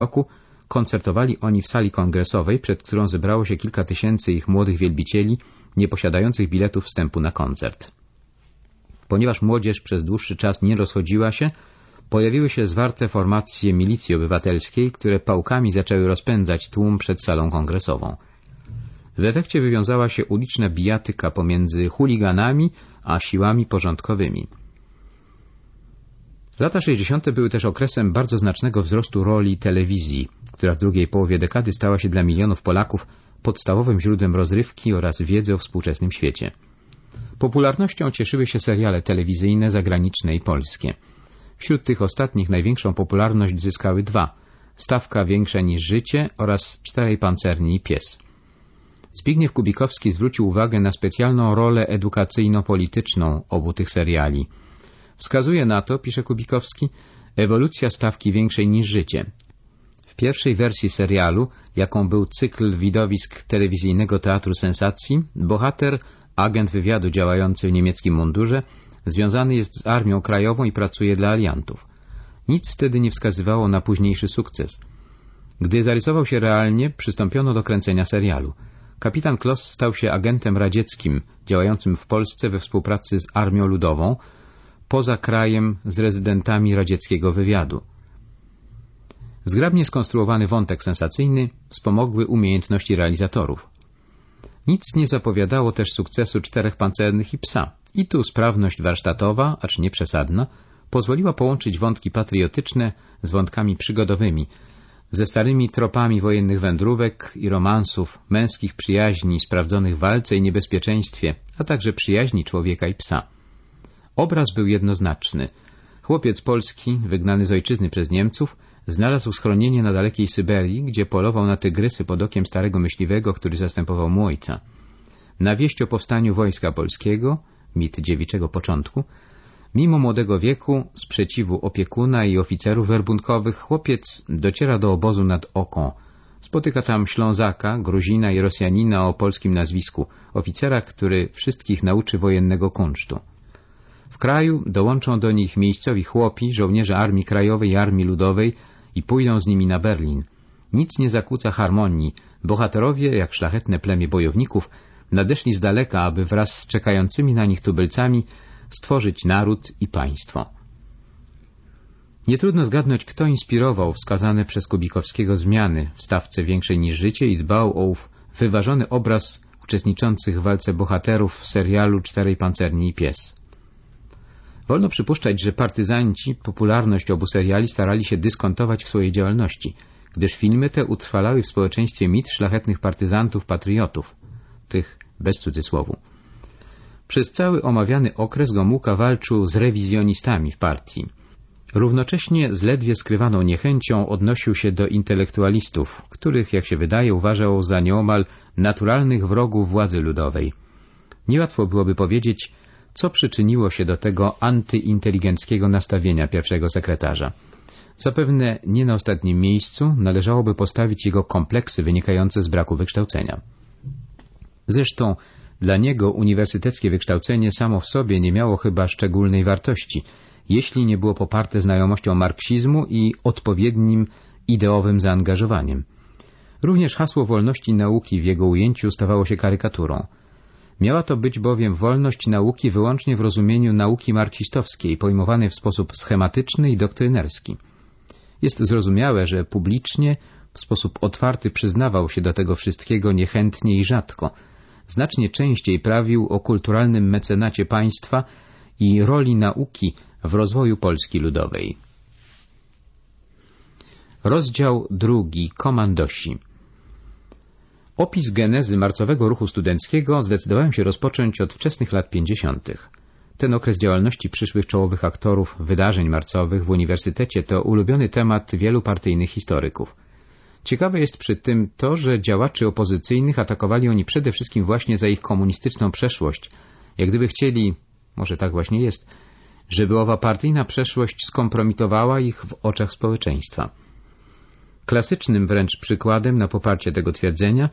roku koncertowali oni w sali kongresowej, przed którą zebrało się kilka tysięcy ich młodych wielbicieli, nie posiadających biletów wstępu na koncert. Ponieważ młodzież przez dłuższy czas nie rozchodziła się, pojawiły się zwarte formacje milicji obywatelskiej, które pałkami zaczęły rozpędzać tłum przed salą kongresową. W efekcie wywiązała się uliczna bijatyka pomiędzy chuliganami a siłami porządkowymi. Lata 60. były też okresem bardzo znacznego wzrostu roli telewizji, która w drugiej połowie dekady stała się dla milionów Polaków podstawowym źródłem rozrywki oraz wiedzy o współczesnym świecie. Popularnością cieszyły się seriale telewizyjne zagraniczne i polskie. Wśród tych ostatnich największą popularność zyskały dwa – Stawka większa niż życie oraz Czterej pancerni i pies. Zbigniew Kubikowski zwrócił uwagę na specjalną rolę edukacyjno-polityczną obu tych seriali – Wskazuje na to, pisze Kubikowski, ewolucja stawki większej niż życie. W pierwszej wersji serialu, jaką był cykl widowisk telewizyjnego teatru sensacji, bohater, agent wywiadu działający w niemieckim mundurze, związany jest z Armią Krajową i pracuje dla aliantów. Nic wtedy nie wskazywało na późniejszy sukces. Gdy zarysował się realnie, przystąpiono do kręcenia serialu. Kapitan Kloss stał się agentem radzieckim, działającym w Polsce we współpracy z Armią Ludową, poza krajem z rezydentami radzieckiego wywiadu. Zgrabnie skonstruowany wątek sensacyjny wspomogły umiejętności realizatorów. Nic nie zapowiadało też sukcesu czterech pancernych i psa. I tu sprawność warsztatowa, acz nie przesadna, pozwoliła połączyć wątki patriotyczne z wątkami przygodowymi, ze starymi tropami wojennych wędrówek i romansów, męskich przyjaźni sprawdzonych w walce i niebezpieczeństwie, a także przyjaźni człowieka i psa. Obraz był jednoznaczny. Chłopiec polski, wygnany z ojczyzny przez Niemców, znalazł schronienie na dalekiej Syberii, gdzie polował na tygrysy pod okiem starego myśliwego, który zastępował mu ojca. Na wieść o powstaniu Wojska Polskiego, mit dziewiczego początku, mimo młodego wieku, sprzeciwu opiekuna i oficerów werbunkowych, chłopiec dociera do obozu nad Oką. Spotyka tam Ślązaka, Gruzina i Rosjanina o polskim nazwisku, oficera, który wszystkich nauczy wojennego kunsztu. W kraju dołączą do nich miejscowi chłopi, żołnierze Armii Krajowej i Armii Ludowej i pójdą z nimi na Berlin. Nic nie zakłóca harmonii. Bohaterowie, jak szlachetne plemię bojowników, nadeszli z daleka, aby wraz z czekającymi na nich tubylcami stworzyć naród i państwo. Nie trudno zgadnąć, kto inspirował wskazane przez Kubikowskiego zmiany w stawce większej niż życie i dbał o ów wyważony obraz uczestniczących w walce bohaterów w serialu Czterej Pancerni i Pies. Wolno przypuszczać, że partyzanci popularność obu seriali starali się dyskontować w swojej działalności, gdyż filmy te utrwalały w społeczeństwie mit szlachetnych partyzantów, patriotów, tych bez cudzysłowu. Przez cały omawiany okres Gomułka walczył z rewizjonistami w partii. Równocześnie z ledwie skrywaną niechęcią odnosił się do intelektualistów, których, jak się wydaje, uważał za nieomal naturalnych wrogów władzy ludowej. Niełatwo byłoby powiedzieć, co przyczyniło się do tego antyinteligenckiego nastawienia pierwszego sekretarza. Zapewne nie na ostatnim miejscu należałoby postawić jego kompleksy wynikające z braku wykształcenia. Zresztą dla niego uniwersyteckie wykształcenie samo w sobie nie miało chyba szczególnej wartości, jeśli nie było poparte znajomością marksizmu i odpowiednim ideowym zaangażowaniem. Również hasło wolności nauki w jego ujęciu stawało się karykaturą. Miała to być bowiem wolność nauki wyłącznie w rozumieniu nauki marksistowskiej, pojmowanej w sposób schematyczny i doktrynerski. Jest zrozumiałe, że publicznie, w sposób otwarty przyznawał się do tego wszystkiego niechętnie i rzadko. Znacznie częściej prawił o kulturalnym mecenacie państwa i roli nauki w rozwoju Polski Ludowej. Rozdział drugi. Komandosi Opis genezy marcowego ruchu studenckiego zdecydowałem się rozpocząć od wczesnych lat 50. Ten okres działalności przyszłych czołowych aktorów wydarzeń marcowych w uniwersytecie to ulubiony temat wielu partyjnych historyków. Ciekawe jest przy tym to, że działaczy opozycyjnych atakowali oni przede wszystkim właśnie za ich komunistyczną przeszłość, jak gdyby chcieli, może tak właśnie jest, żeby owa partyjna przeszłość skompromitowała ich w oczach społeczeństwa. Klasycznym wręcz przykładem na poparcie tego twierdzenia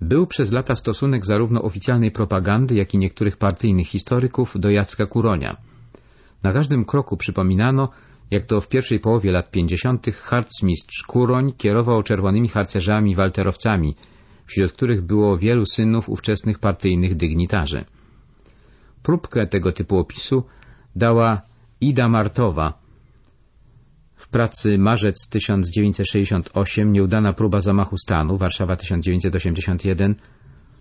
był przez lata stosunek zarówno oficjalnej propagandy, jak i niektórych partyjnych historyków do Jacka Kuronia. Na każdym kroku przypominano, jak to w pierwszej połowie lat 50. harcmistrz Kuroń kierował czerwonymi harcerzami walterowcami, wśród których było wielu synów ówczesnych partyjnych dygnitarzy. Próbkę tego typu opisu dała Ida Martowa. Pracy Marzec 1968 Nieudana próba zamachu stanu, Warszawa 1981,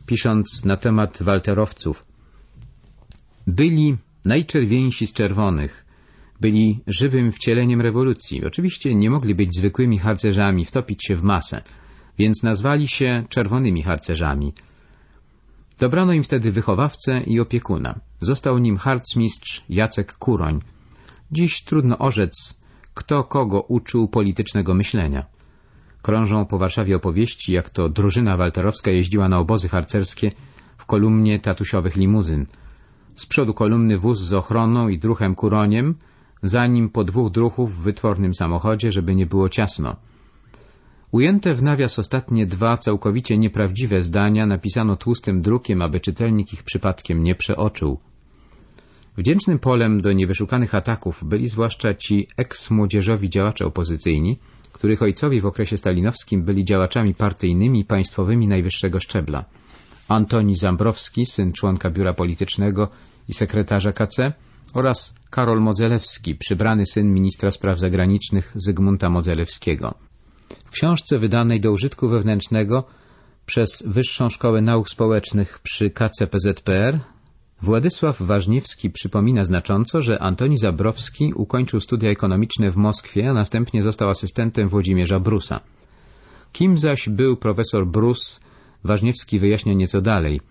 pisząc na temat walterowców. Byli najczerwieńsi z czerwonych, byli żywym wcieleniem rewolucji. Oczywiście nie mogli być zwykłymi harcerzami, wtopić się w masę, więc nazwali się czerwonymi harcerzami. Dobrano im wtedy wychowawcę i opiekuna. Został nim harcmistrz Jacek Kuroń. Dziś trudno orzec, kto kogo uczył politycznego myślenia. Krążą po Warszawie opowieści, jak to drużyna walterowska jeździła na obozy harcerskie w kolumnie tatusiowych limuzyn. Z przodu kolumny wóz z ochroną i druchem kuroniem, za nim po dwóch druchów w wytwornym samochodzie, żeby nie było ciasno. Ujęte w nawias ostatnie dwa całkowicie nieprawdziwe zdania napisano tłustym drukiem, aby czytelnik ich przypadkiem nie przeoczył. Wdzięcznym polem do niewyszukanych ataków byli zwłaszcza ci eks-młodzieżowi działacze opozycyjni, których ojcowie w okresie stalinowskim byli działaczami partyjnymi i państwowymi najwyższego szczebla. Antoni Zambrowski, syn członka biura politycznego i sekretarza KC oraz Karol Modzelewski, przybrany syn ministra spraw zagranicznych Zygmunta Modzelewskiego. W książce wydanej do użytku wewnętrznego przez Wyższą Szkołę Nauk Społecznych przy KCPZPR Władysław Ważniewski przypomina znacząco, że Antoni Zabrowski ukończył studia ekonomiczne w Moskwie, a następnie został asystentem Włodzimierza Brusa. Kim zaś był profesor Brus, Ważniewski wyjaśnia nieco dalej.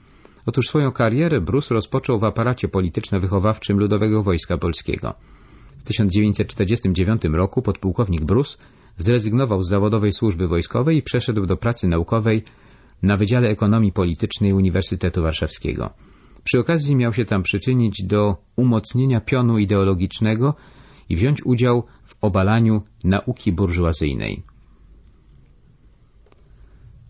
Otóż swoją karierę Brus rozpoczął w aparacie polityczno-wychowawczym Ludowego Wojska Polskiego. W 1949 roku podpułkownik Brus zrezygnował z zawodowej służby wojskowej i przeszedł do pracy naukowej na Wydziale Ekonomii Politycznej Uniwersytetu Warszawskiego. Przy okazji miał się tam przyczynić do umocnienia pionu ideologicznego i wziąć udział w obalaniu nauki burżuazyjnej.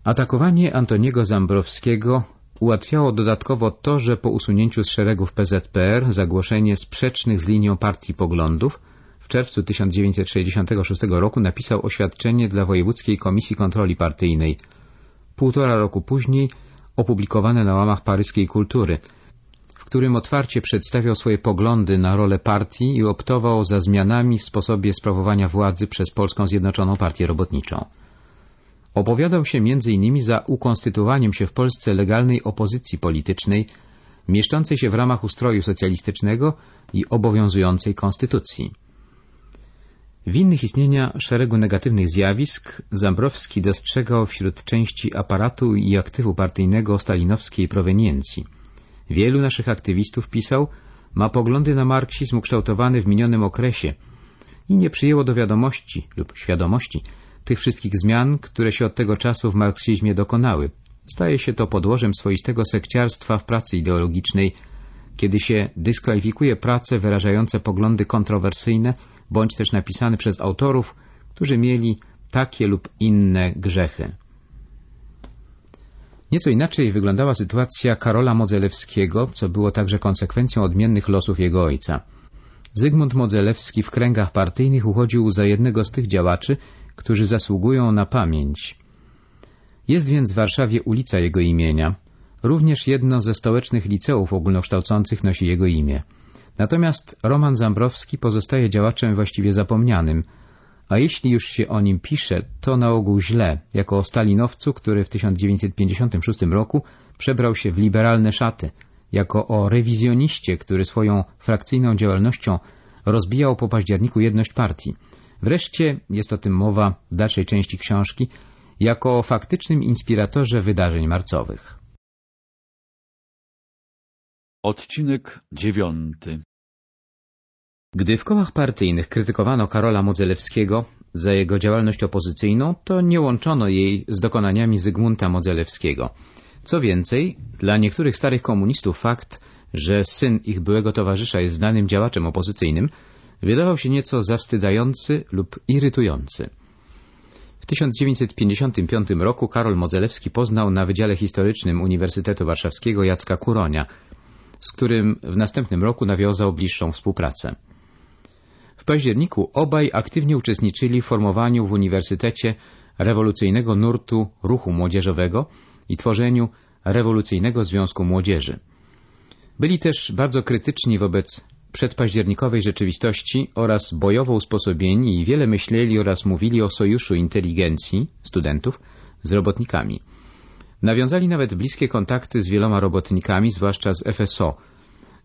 Atakowanie Antoniego Zambrowskiego ułatwiało dodatkowo to, że po usunięciu z szeregów PZPR zagłoszenie sprzecznych z linią partii poglądów w czerwcu 1966 roku napisał oświadczenie dla Wojewódzkiej Komisji Kontroli Partyjnej. Półtora roku później opublikowane na łamach paryskiej kultury – którym otwarcie przedstawiał swoje poglądy na rolę partii i optował za zmianami w sposobie sprawowania władzy przez Polską Zjednoczoną Partię Robotniczą. Opowiadał się m.in. za ukonstytuowaniem się w Polsce legalnej opozycji politycznej, mieszczącej się w ramach ustroju socjalistycznego i obowiązującej konstytucji. W innych istnienia szeregu negatywnych zjawisk Zambrowski dostrzegał wśród części aparatu i aktywu partyjnego stalinowskiej proweniencji – Wielu naszych aktywistów, pisał, ma poglądy na marksizm ukształtowany w minionym okresie i nie przyjęło do wiadomości lub świadomości tych wszystkich zmian, które się od tego czasu w marksizmie dokonały. Staje się to podłożem swoistego sekciarstwa w pracy ideologicznej, kiedy się dyskwalifikuje prace wyrażające poglądy kontrowersyjne, bądź też napisane przez autorów, którzy mieli takie lub inne grzechy. Nieco inaczej wyglądała sytuacja Karola Modzelewskiego, co było także konsekwencją odmiennych losów jego ojca. Zygmunt Modzelewski w kręgach partyjnych uchodził za jednego z tych działaczy, którzy zasługują na pamięć. Jest więc w Warszawie ulica jego imienia. Również jedno ze stołecznych liceów ogólnokształcących nosi jego imię. Natomiast Roman Zambrowski pozostaje działaczem właściwie zapomnianym – a jeśli już się o nim pisze, to na ogół źle, jako o stalinowcu, który w 1956 roku przebrał się w liberalne szaty, jako o rewizjoniście, który swoją frakcyjną działalnością rozbijał po październiku jedność partii. Wreszcie jest o tym mowa w dalszej części książki, jako o faktycznym inspiratorze wydarzeń marcowych. Odcinek dziewiąty gdy w kołach partyjnych krytykowano Karola Modzelewskiego za jego działalność opozycyjną, to nie łączono jej z dokonaniami Zygmunta Modzelewskiego. Co więcej, dla niektórych starych komunistów fakt, że syn ich byłego towarzysza jest znanym działaczem opozycyjnym, wydawał się nieco zawstydzający lub irytujący. W 1955 roku Karol Modzelewski poznał na Wydziale Historycznym Uniwersytetu Warszawskiego Jacka Kuronia, z którym w następnym roku nawiązał bliższą współpracę. W październiku obaj aktywnie uczestniczyli w formowaniu w uniwersytecie rewolucyjnego nurtu ruchu młodzieżowego i tworzeniu rewolucyjnego Związku Młodzieży. Byli też bardzo krytyczni wobec przedpaździernikowej rzeczywistości oraz bojowo usposobieni i wiele myśleli oraz mówili o sojuszu inteligencji studentów z robotnikami. Nawiązali nawet bliskie kontakty z wieloma robotnikami, zwłaszcza z FSO,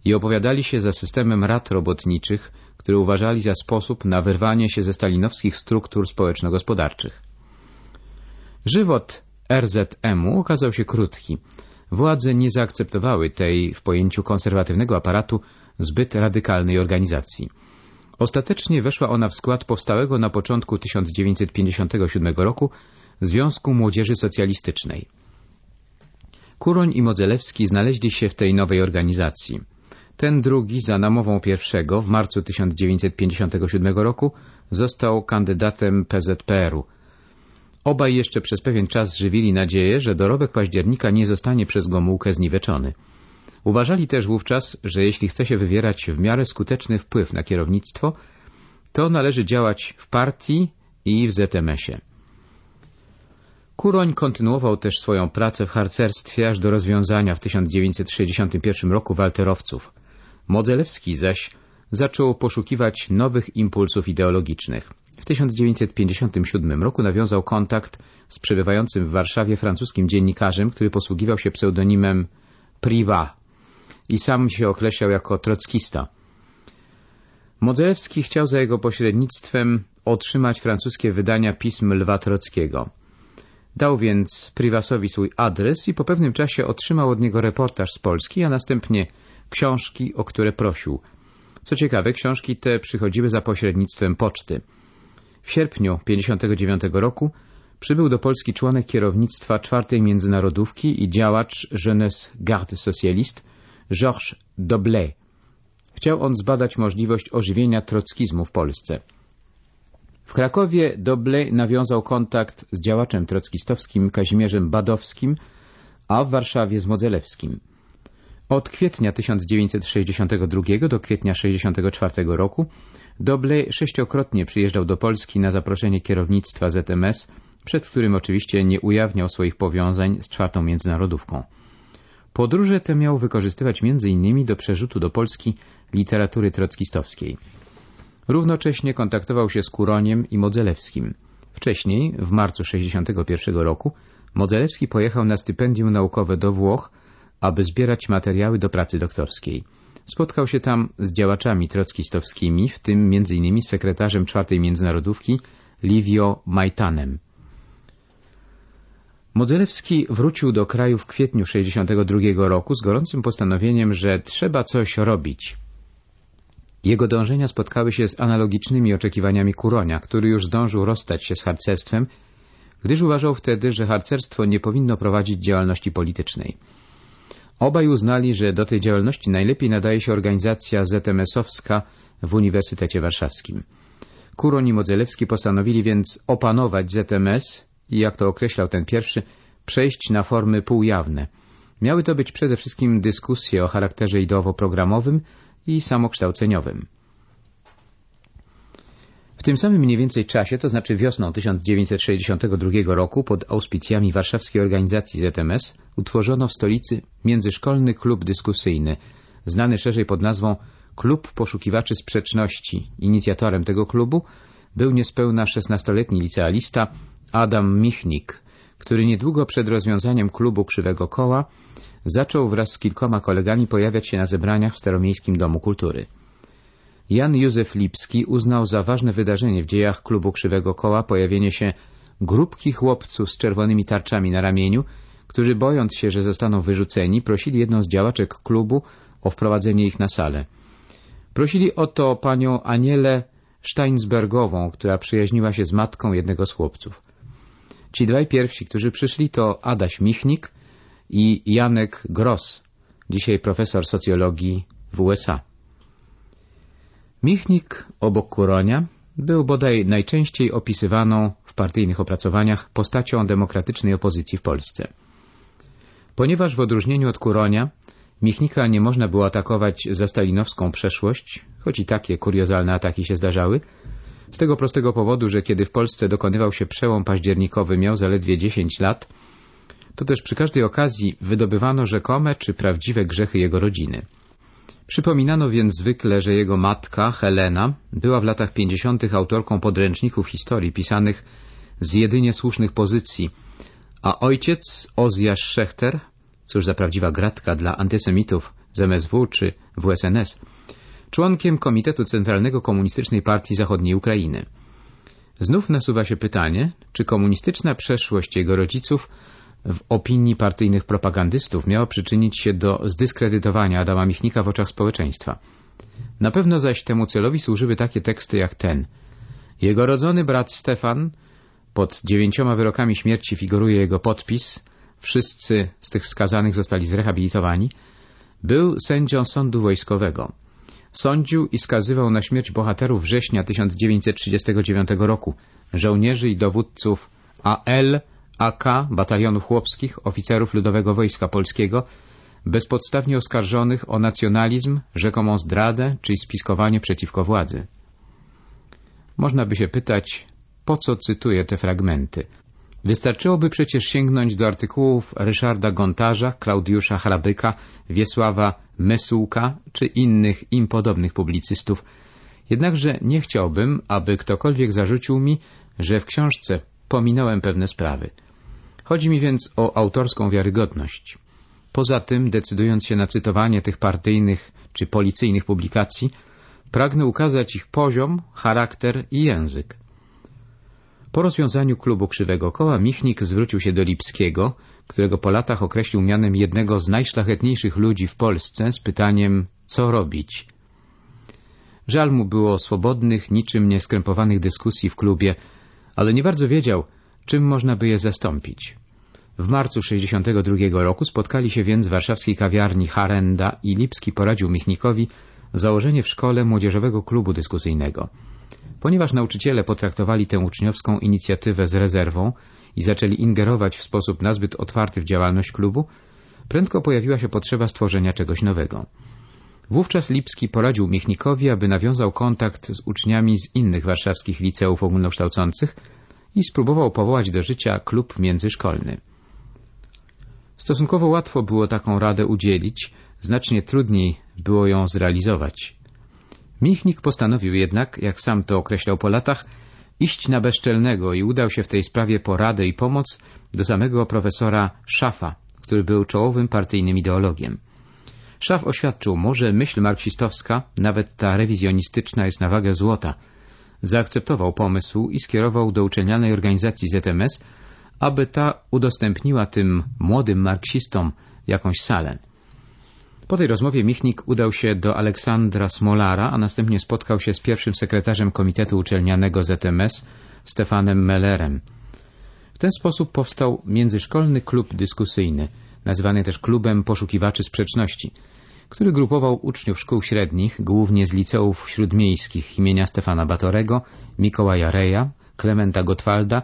i opowiadali się za systemem rad robotniczych, który uważali za sposób na wyrwanie się ze stalinowskich struktur społeczno-gospodarczych. Żywot RZM-u okazał się krótki. Władze nie zaakceptowały tej, w pojęciu konserwatywnego aparatu, zbyt radykalnej organizacji. Ostatecznie weszła ona w skład powstałego na początku 1957 roku Związku Młodzieży Socjalistycznej. Kuroń i Modzelewski znaleźli się w tej nowej organizacji. Ten drugi, za namową pierwszego, w marcu 1957 roku został kandydatem PZPR-u. Obaj jeszcze przez pewien czas żywili nadzieję, że dorobek października nie zostanie przez Gomułkę zniweczony. Uważali też wówczas, że jeśli chce się wywierać w miarę skuteczny wpływ na kierownictwo, to należy działać w partii i w ZMS-ie. Kuroń kontynuował też swoją pracę w harcerstwie aż do rozwiązania w 1961 roku walterowców. Modzelewski zaś zaczął poszukiwać nowych impulsów ideologicznych. W 1957 roku nawiązał kontakt z przebywającym w Warszawie francuskim dziennikarzem, który posługiwał się pseudonimem Privat i sam się określał jako trockista. Modzelewski chciał za jego pośrednictwem otrzymać francuskie wydania pism Lwa Trockiego. Dał więc Privasowi swój adres i po pewnym czasie otrzymał od niego reportaż z Polski, a następnie książki, o które prosił. Co ciekawe, książki te przychodziły za pośrednictwem poczty. W sierpniu 1959 roku przybył do Polski członek kierownictwa czwartej międzynarodówki i działacz Jeunesse Garde Socialiste Georges Doblé. Chciał on zbadać możliwość ożywienia trockizmu w Polsce. W Krakowie Doblé nawiązał kontakt z działaczem trockistowskim Kazimierzem Badowskim, a w Warszawie z Modzelewskim. Od kwietnia 1962 do kwietnia 1964 roku Doble sześciokrotnie przyjeżdżał do Polski na zaproszenie kierownictwa ZMS, przed którym oczywiście nie ujawniał swoich powiązań z czwartą międzynarodówką. Podróże te miał wykorzystywać m.in. do przerzutu do Polski literatury trockistowskiej. Równocześnie kontaktował się z Kuroniem i Modzelewskim. Wcześniej, w marcu 1961 roku, Modzelewski pojechał na stypendium naukowe do Włoch, aby zbierać materiały do pracy doktorskiej. Spotkał się tam z działaczami trockistowskimi, w tym m.in. sekretarzem czwartej międzynarodówki Livio Majtanem. Modzelewski wrócił do kraju w kwietniu 1962 roku z gorącym postanowieniem, że trzeba coś robić. Jego dążenia spotkały się z analogicznymi oczekiwaniami Kuronia, który już zdążył rozstać się z harcerstwem, gdyż uważał wtedy, że harcerstwo nie powinno prowadzić działalności politycznej. Obaj uznali, że do tej działalności najlepiej nadaje się organizacja ZMS-owska w Uniwersytecie Warszawskim. Kuroń i Modzelewski postanowili więc opanować ZMS i, jak to określał ten pierwszy, przejść na formy półjawne. Miały to być przede wszystkim dyskusje o charakterze ideowo-programowym i samokształceniowym. Tym samym mniej więcej czasie, to znaczy wiosną 1962 roku, pod auspicjami warszawskiej organizacji ZMS, utworzono w stolicy Międzyszkolny Klub Dyskusyjny, znany szerzej pod nazwą Klub Poszukiwaczy Sprzeczności. Inicjatorem tego klubu był niespełna 16-letni licealista Adam Michnik, który niedługo przed rozwiązaniem klubu Krzywego Koła zaczął wraz z kilkoma kolegami pojawiać się na zebraniach w Staromiejskim Domu Kultury. Jan Józef Lipski uznał za ważne wydarzenie w dziejach klubu Krzywego Koła pojawienie się grupki chłopców z czerwonymi tarczami na ramieniu, którzy bojąc się, że zostaną wyrzuceni, prosili jedną z działaczek klubu o wprowadzenie ich na salę. Prosili o to panią Anielę Steinsbergową, która przyjaźniła się z matką jednego z chłopców. Ci dwaj pierwsi, którzy przyszli, to Adaś Michnik i Janek Gross, dzisiaj profesor socjologii w USA. Michnik obok Kuronia był bodaj najczęściej opisywaną w partyjnych opracowaniach postacią demokratycznej opozycji w Polsce. Ponieważ w odróżnieniu od Kuronia Michnika nie można było atakować za stalinowską przeszłość, choć i takie kuriozalne ataki się zdarzały, z tego prostego powodu, że kiedy w Polsce dokonywał się przełom październikowy, miał zaledwie 10 lat, to też przy każdej okazji wydobywano rzekome czy prawdziwe grzechy jego rodziny. Przypominano więc zwykle, że jego matka, Helena, była w latach 50. autorką podręczników historii pisanych z jedynie słusznych pozycji, a ojciec, Ozjasz Szechter, cóż za prawdziwa gratka dla antysemitów z MSW czy WSNS, członkiem Komitetu Centralnego Komunistycznej Partii Zachodniej Ukrainy. Znów nasuwa się pytanie, czy komunistyczna przeszłość jego rodziców w opinii partyjnych propagandystów miała przyczynić się do zdyskredytowania Adama Michnika w oczach społeczeństwa. Na pewno zaś temu celowi służyły takie teksty jak ten. Jego rodzony brat Stefan, pod dziewięcioma wyrokami śmierci figuruje jego podpis, wszyscy z tych skazanych zostali zrehabilitowani, był sędzią sądu wojskowego. Sądził i skazywał na śmierć bohaterów września 1939 roku, żołnierzy i dowódców AL, AK, batalionów chłopskich, oficerów Ludowego Wojska Polskiego, bezpodstawnie oskarżonych o nacjonalizm, rzekomą zdradę czy spiskowanie przeciwko władzy. Można by się pytać, po co cytuję te fragmenty? Wystarczyłoby przecież sięgnąć do artykułów Ryszarda Gontarza, Klaudiusza Hrabyka, Wiesława Mesułka czy innych im podobnych publicystów. Jednakże nie chciałbym, aby ktokolwiek zarzucił mi, że w książce pominąłem pewne sprawy. Chodzi mi więc o autorską wiarygodność. Poza tym, decydując się na cytowanie tych partyjnych czy policyjnych publikacji, pragnę ukazać ich poziom, charakter i język. Po rozwiązaniu klubu Krzywego Koła Michnik zwrócił się do Lipskiego, którego po latach określił mianem jednego z najszlachetniejszych ludzi w Polsce z pytaniem, co robić. Żal mu było swobodnych, niczym nieskrępowanych dyskusji w klubie, ale nie bardzo wiedział, czym można by je zastąpić. W marcu 1962 roku spotkali się więc w warszawskiej kawiarni Harenda i Lipski poradził Michnikowi założenie w szkole młodzieżowego klubu dyskusyjnego. Ponieważ nauczyciele potraktowali tę uczniowską inicjatywę z rezerwą i zaczęli ingerować w sposób nazbyt otwarty w działalność klubu, prędko pojawiła się potrzeba stworzenia czegoś nowego. Wówczas Lipski poradził Michnikowi, aby nawiązał kontakt z uczniami z innych warszawskich liceów ogólnokształcących i spróbował powołać do życia klub międzyszkolny. Stosunkowo łatwo było taką radę udzielić, znacznie trudniej było ją zrealizować. Michnik postanowił jednak, jak sam to określał po latach, iść na bezczelnego i udał się w tej sprawie po radę i pomoc do samego profesora Szafa, który był czołowym partyjnym ideologiem. Szaf oświadczył mu, że myśl marksistowska, nawet ta rewizjonistyczna, jest na wagę złota. Zaakceptował pomysł i skierował do uczelnianej organizacji ZMS, aby ta udostępniła tym młodym marksistom jakąś salę. Po tej rozmowie Michnik udał się do Aleksandra Smolara, a następnie spotkał się z pierwszym sekretarzem Komitetu Uczelnianego ZMS, Stefanem Mellerem. W ten sposób powstał międzyszkolny klub dyskusyjny, nazywany też Klubem Poszukiwaczy Sprzeczności, który grupował uczniów szkół średnich, głównie z liceów śródmiejskich imienia Stefana Batorego, Mikołaja Reja, Klementa Gottwalda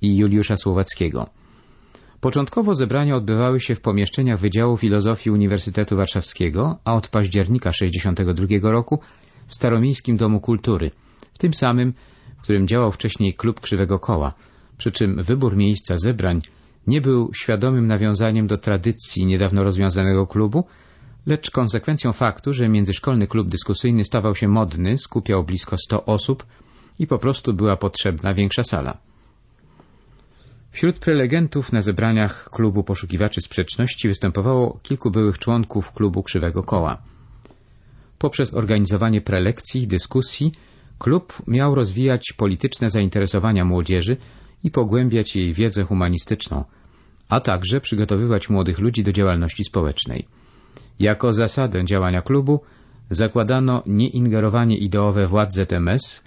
i Juliusza Słowackiego. Początkowo zebrania odbywały się w pomieszczeniach Wydziału Filozofii Uniwersytetu Warszawskiego, a od października 1962 roku w Staromiejskim Domu Kultury, w tym samym, w którym działał wcześniej Klub Krzywego Koła, przy czym wybór miejsca zebrań nie był świadomym nawiązaniem do tradycji niedawno rozwiązanego klubu, lecz konsekwencją faktu, że międzyszkolny klub dyskusyjny stawał się modny, skupiał blisko 100 osób i po prostu była potrzebna większa sala. Wśród prelegentów na zebraniach klubu poszukiwaczy sprzeczności występowało kilku byłych członków klubu Krzywego Koła. Poprzez organizowanie prelekcji, dyskusji, klub miał rozwijać polityczne zainteresowania młodzieży i pogłębiać jej wiedzę humanistyczną, a także przygotowywać młodych ludzi do działalności społecznej. Jako zasadę działania klubu zakładano nieingerowanie ideowe władz ZMS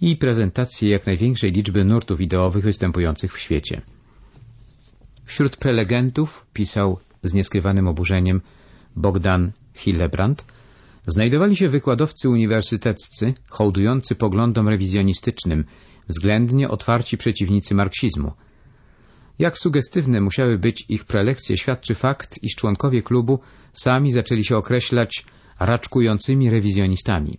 i prezentację jak największej liczby nurtów ideowych występujących w świecie. Wśród prelegentów, pisał z nieskrywanym oburzeniem Bogdan Hillebrand, znajdowali się wykładowcy uniwersyteccy hołdujący poglądom rewizjonistycznym, względnie otwarci przeciwnicy marksizmu. Jak sugestywne musiały być ich prelekcje, świadczy fakt, iż członkowie klubu sami zaczęli się określać raczkującymi rewizjonistami.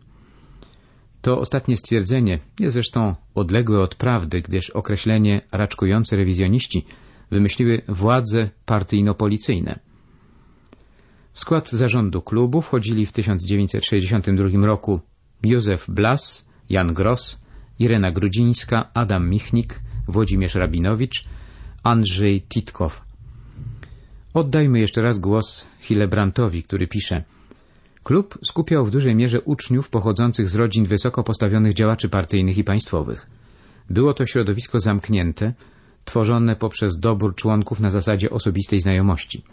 To ostatnie stwierdzenie jest zresztą odległe od prawdy, gdyż określenie raczkujący rewizjoniści wymyśliły władze partyjno-policyjne. W skład zarządu klubu wchodzili w 1962 roku Józef Blas, Jan Gross, Irena Grudzińska, Adam Michnik, Włodzimierz Rabinowicz, Andrzej Titkow. Oddajmy jeszcze raz głos Hilebrantowi, który pisze Klub skupiał w dużej mierze uczniów pochodzących z rodzin wysoko postawionych działaczy partyjnych i państwowych. Było to środowisko zamknięte, tworzone poprzez dobór członków na zasadzie osobistej znajomości.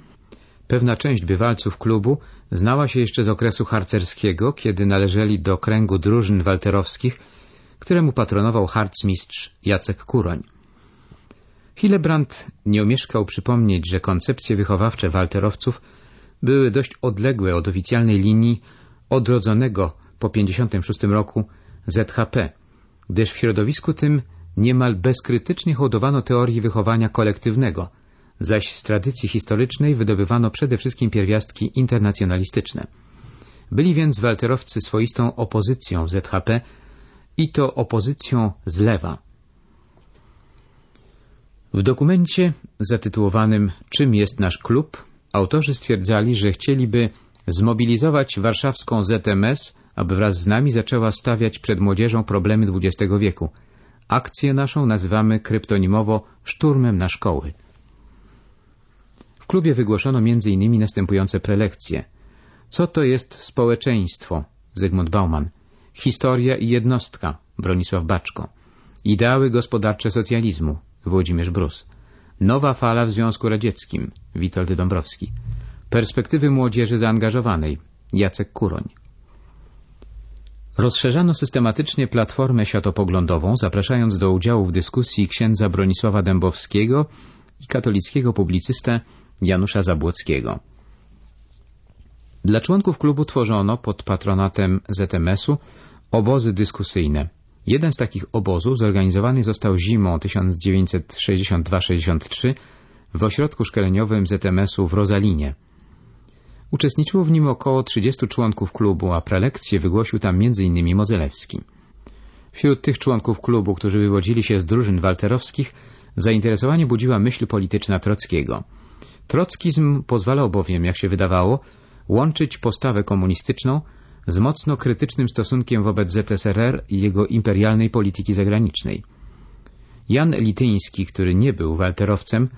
Pewna część bywalców klubu znała się jeszcze z okresu harcerskiego, kiedy należeli do kręgu drużyn walterowskich, któremu patronował harcmistrz Jacek Kuroń. Hillebrand nie omieszkał przypomnieć, że koncepcje wychowawcze walterowców były dość odległe od oficjalnej linii odrodzonego po 1956 roku ZHP, gdyż w środowisku tym niemal bezkrytycznie hodowano teorii wychowania kolektywnego, zaś z tradycji historycznej wydobywano przede wszystkim pierwiastki internacjonalistyczne. Byli więc walterowcy swoistą opozycją ZHP i to opozycją z lewa. W dokumencie zatytułowanym Czym jest nasz klub autorzy stwierdzali, że chcieliby zmobilizować warszawską ZMS, aby wraz z nami zaczęła stawiać przed młodzieżą problemy XX wieku. Akcję naszą nazywamy kryptonimowo Szturmem na szkoły. Klubie wygłoszono m.in. następujące prelekcje. Co to jest społeczeństwo? Zygmunt Bauman. Historia i jednostka. Bronisław Baczko. Ideały gospodarcze socjalizmu. Włodzimierz Brus. Nowa fala w Związku Radzieckim. Witold Dąbrowski. Perspektywy młodzieży zaangażowanej. Jacek Kuroń. Rozszerzano systematycznie platformę światopoglądową, zapraszając do udziału w dyskusji księdza Bronisława Dębowskiego i katolickiego publicystę Janusza Zabłockiego. Dla członków klubu tworzono pod patronatem ZMS-u obozy dyskusyjne. Jeden z takich obozów zorganizowany został zimą 1962-63 w ośrodku szkoleniowym ZMS-u w Rozalinie. Uczestniczyło w nim około 30 członków klubu, a prelekcje wygłosił tam m.in. Modzelewski. Wśród tych członków klubu, którzy wywodzili się z drużyn walterowskich, zainteresowanie budziła myśl polityczna Trockiego. Trockizm pozwalał bowiem, jak się wydawało, łączyć postawę komunistyczną z mocno krytycznym stosunkiem wobec ZSRR i jego imperialnej polityki zagranicznej. Jan Lityński, który nie był walterowcem,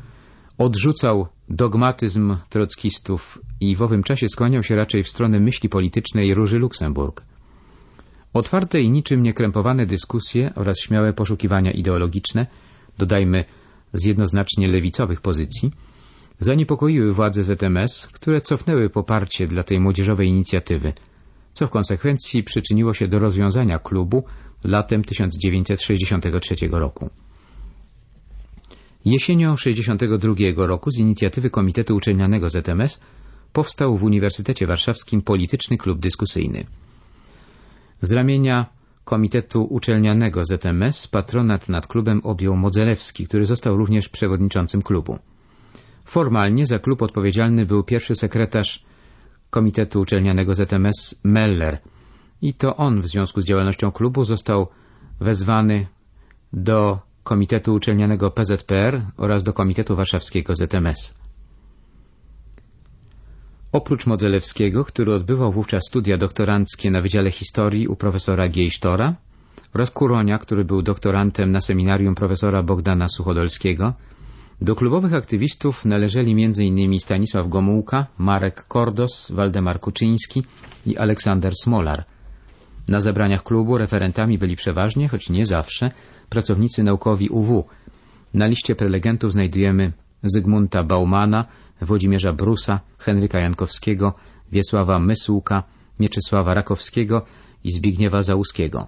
odrzucał dogmatyzm trockistów i w owym czasie skłaniał się raczej w stronę myśli politycznej Róży Luksemburg. Otwarte i niczym niekrępowane dyskusje oraz śmiałe poszukiwania ideologiczne, dodajmy z jednoznacznie lewicowych pozycji, zaniepokoiły władze ZMS, które cofnęły poparcie dla tej młodzieżowej inicjatywy, co w konsekwencji przyczyniło się do rozwiązania klubu latem 1963 roku. Jesienią 1962 roku z inicjatywy Komitetu Uczelnianego ZMS powstał w Uniwersytecie Warszawskim polityczny klub dyskusyjny. Z ramienia Komitetu Uczelnianego ZMS patronat nad klubem objął Modzelewski, który został również przewodniczącym klubu. Formalnie za klub odpowiedzialny był pierwszy sekretarz Komitetu Uczelnianego ZMS Meller i to on w związku z działalnością klubu został wezwany do Komitetu Uczelnianego PZPR oraz do Komitetu Warszawskiego ZMS. Oprócz Modzelewskiego, który odbywał wówczas studia doktoranckie na Wydziale Historii u profesora Giejsztora oraz Kuronia, który był doktorantem na seminarium profesora Bogdana Suchodolskiego, do klubowych aktywistów należeli m.in. Stanisław Gomułka, Marek Kordos, Waldemar Kuczyński i Aleksander Smolar. Na zebraniach klubu referentami byli przeważnie, choć nie zawsze, pracownicy naukowi UW. Na liście prelegentów znajdujemy Zygmunta Baumana, Włodzimierza Brusa, Henryka Jankowskiego, Wiesława Mysłuka, Mieczysława Rakowskiego i Zbigniewa Załuskiego.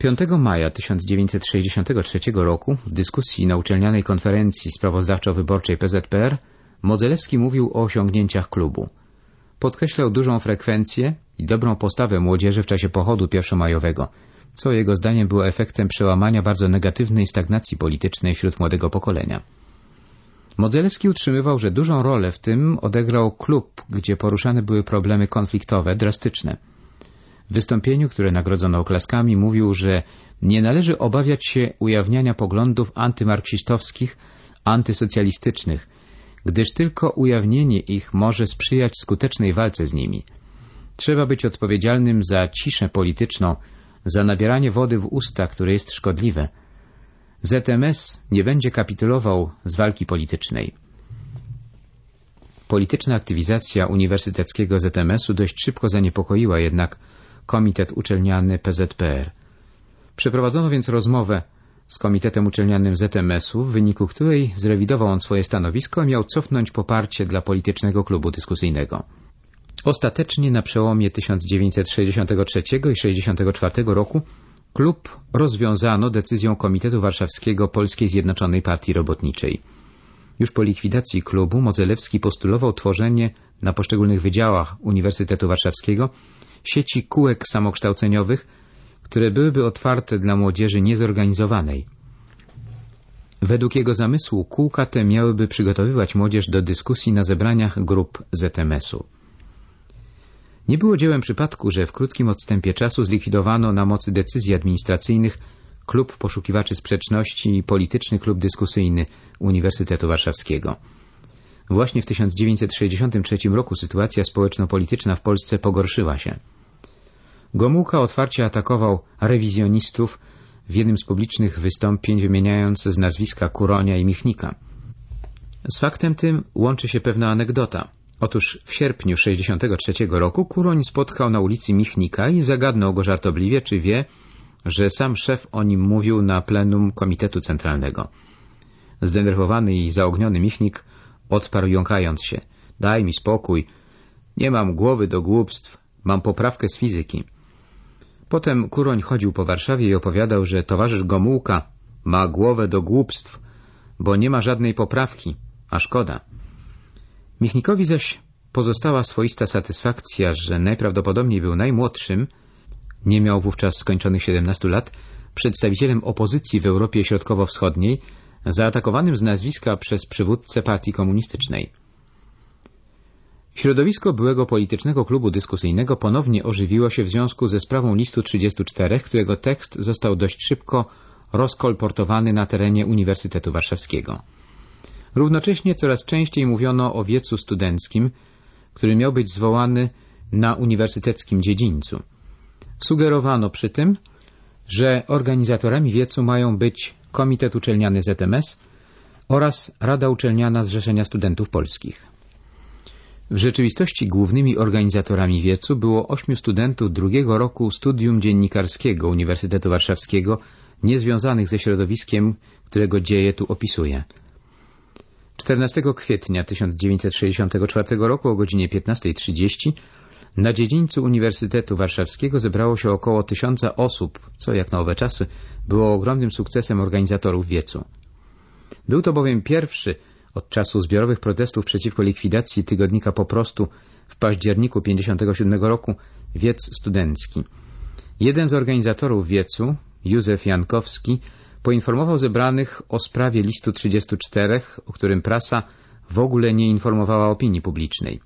5 maja 1963 roku w dyskusji na uczelnianej konferencji sprawozdawczo-wyborczej PZPR Modzelewski mówił o osiągnięciach klubu. Podkreślał dużą frekwencję i dobrą postawę młodzieży w czasie pochodu pierwszomajowego. co jego zdaniem było efektem przełamania bardzo negatywnej stagnacji politycznej wśród młodego pokolenia. Modzelewski utrzymywał, że dużą rolę w tym odegrał klub, gdzie poruszane były problemy konfliktowe, drastyczne. W wystąpieniu, które nagrodzono oklaskami, mówił, że nie należy obawiać się ujawniania poglądów antymarksistowskich, antysocjalistycznych, gdyż tylko ujawnienie ich może sprzyjać skutecznej walce z nimi. Trzeba być odpowiedzialnym za ciszę polityczną, za nabieranie wody w usta, które jest szkodliwe. ZMS nie będzie kapitulował z walki politycznej. Polityczna aktywizacja uniwersyteckiego ZMS-u dość szybko zaniepokoiła jednak Komitet Uczelniany PZPR. Przeprowadzono więc rozmowę z Komitetem Uczelnianym ZMS-u, w wyniku której zrewidował on swoje stanowisko i miał cofnąć poparcie dla politycznego klubu dyskusyjnego. Ostatecznie na przełomie 1963 i 1964 roku klub rozwiązano decyzją Komitetu Warszawskiego Polskiej Zjednoczonej Partii Robotniczej. Już po likwidacji klubu Modzelewski postulował tworzenie na poszczególnych wydziałach Uniwersytetu Warszawskiego sieci kółek samokształceniowych, które byłyby otwarte dla młodzieży niezorganizowanej. Według jego zamysłu kółka te miałyby przygotowywać młodzież do dyskusji na zebraniach grup ZMS-u. Nie było dziełem przypadku, że w krótkim odstępie czasu zlikwidowano na mocy decyzji administracyjnych klub poszukiwaczy sprzeczności i polityczny klub dyskusyjny Uniwersytetu Warszawskiego. Właśnie w 1963 roku sytuacja społeczno-polityczna w Polsce pogorszyła się. Gomułka otwarcie atakował rewizjonistów w jednym z publicznych wystąpień wymieniając z nazwiska Kuronia i Michnika. Z faktem tym łączy się pewna anegdota. Otóż w sierpniu 1963 roku Kuroń spotkał na ulicy Michnika i zagadnął go żartobliwie, czy wie, że sam szef o nim mówił na plenum Komitetu Centralnego. Zdenerwowany i zaogniony Michnik odparł jąkając się. Daj mi spokój. Nie mam głowy do głupstw. Mam poprawkę z fizyki. Potem Kuroń chodził po Warszawie i opowiadał, że towarzysz Gomułka ma głowę do głupstw, bo nie ma żadnej poprawki, a szkoda. Michnikowi zaś pozostała swoista satysfakcja, że najprawdopodobniej był najmłodszym, nie miał wówczas skończonych 17 lat, przedstawicielem opozycji w Europie Środkowo-Wschodniej, zaatakowanym z nazwiska przez przywódcę partii komunistycznej. Środowisko byłego politycznego klubu dyskusyjnego ponownie ożywiło się w związku ze sprawą listu 34, którego tekst został dość szybko rozkolportowany na terenie Uniwersytetu Warszawskiego. Równocześnie coraz częściej mówiono o wiecu studenckim, który miał być zwołany na uniwersyteckim dziedzińcu. Sugerowano przy tym, że organizatorami wiecu mają być Komitet Uczelniany ZMS oraz Rada Uczelniana Zrzeszenia Studentów Polskich. W rzeczywistości głównymi organizatorami wiecu było ośmiu studentów drugiego roku studium dziennikarskiego Uniwersytetu Warszawskiego, niezwiązanych ze środowiskiem, którego dzieje tu opisuję. 14 kwietnia 1964 roku o godzinie 15.30 na dziedzińcu Uniwersytetu Warszawskiego zebrało się około tysiąca osób, co jak na owe czasy było ogromnym sukcesem organizatorów wiecu. Był to bowiem pierwszy od czasu zbiorowych protestów przeciwko likwidacji tygodnika po prostu w październiku 1957 roku wiec studencki. Jeden z organizatorów wiecu, Józef Jankowski, poinformował zebranych o sprawie listu 34, o którym prasa w ogóle nie informowała opinii publicznej.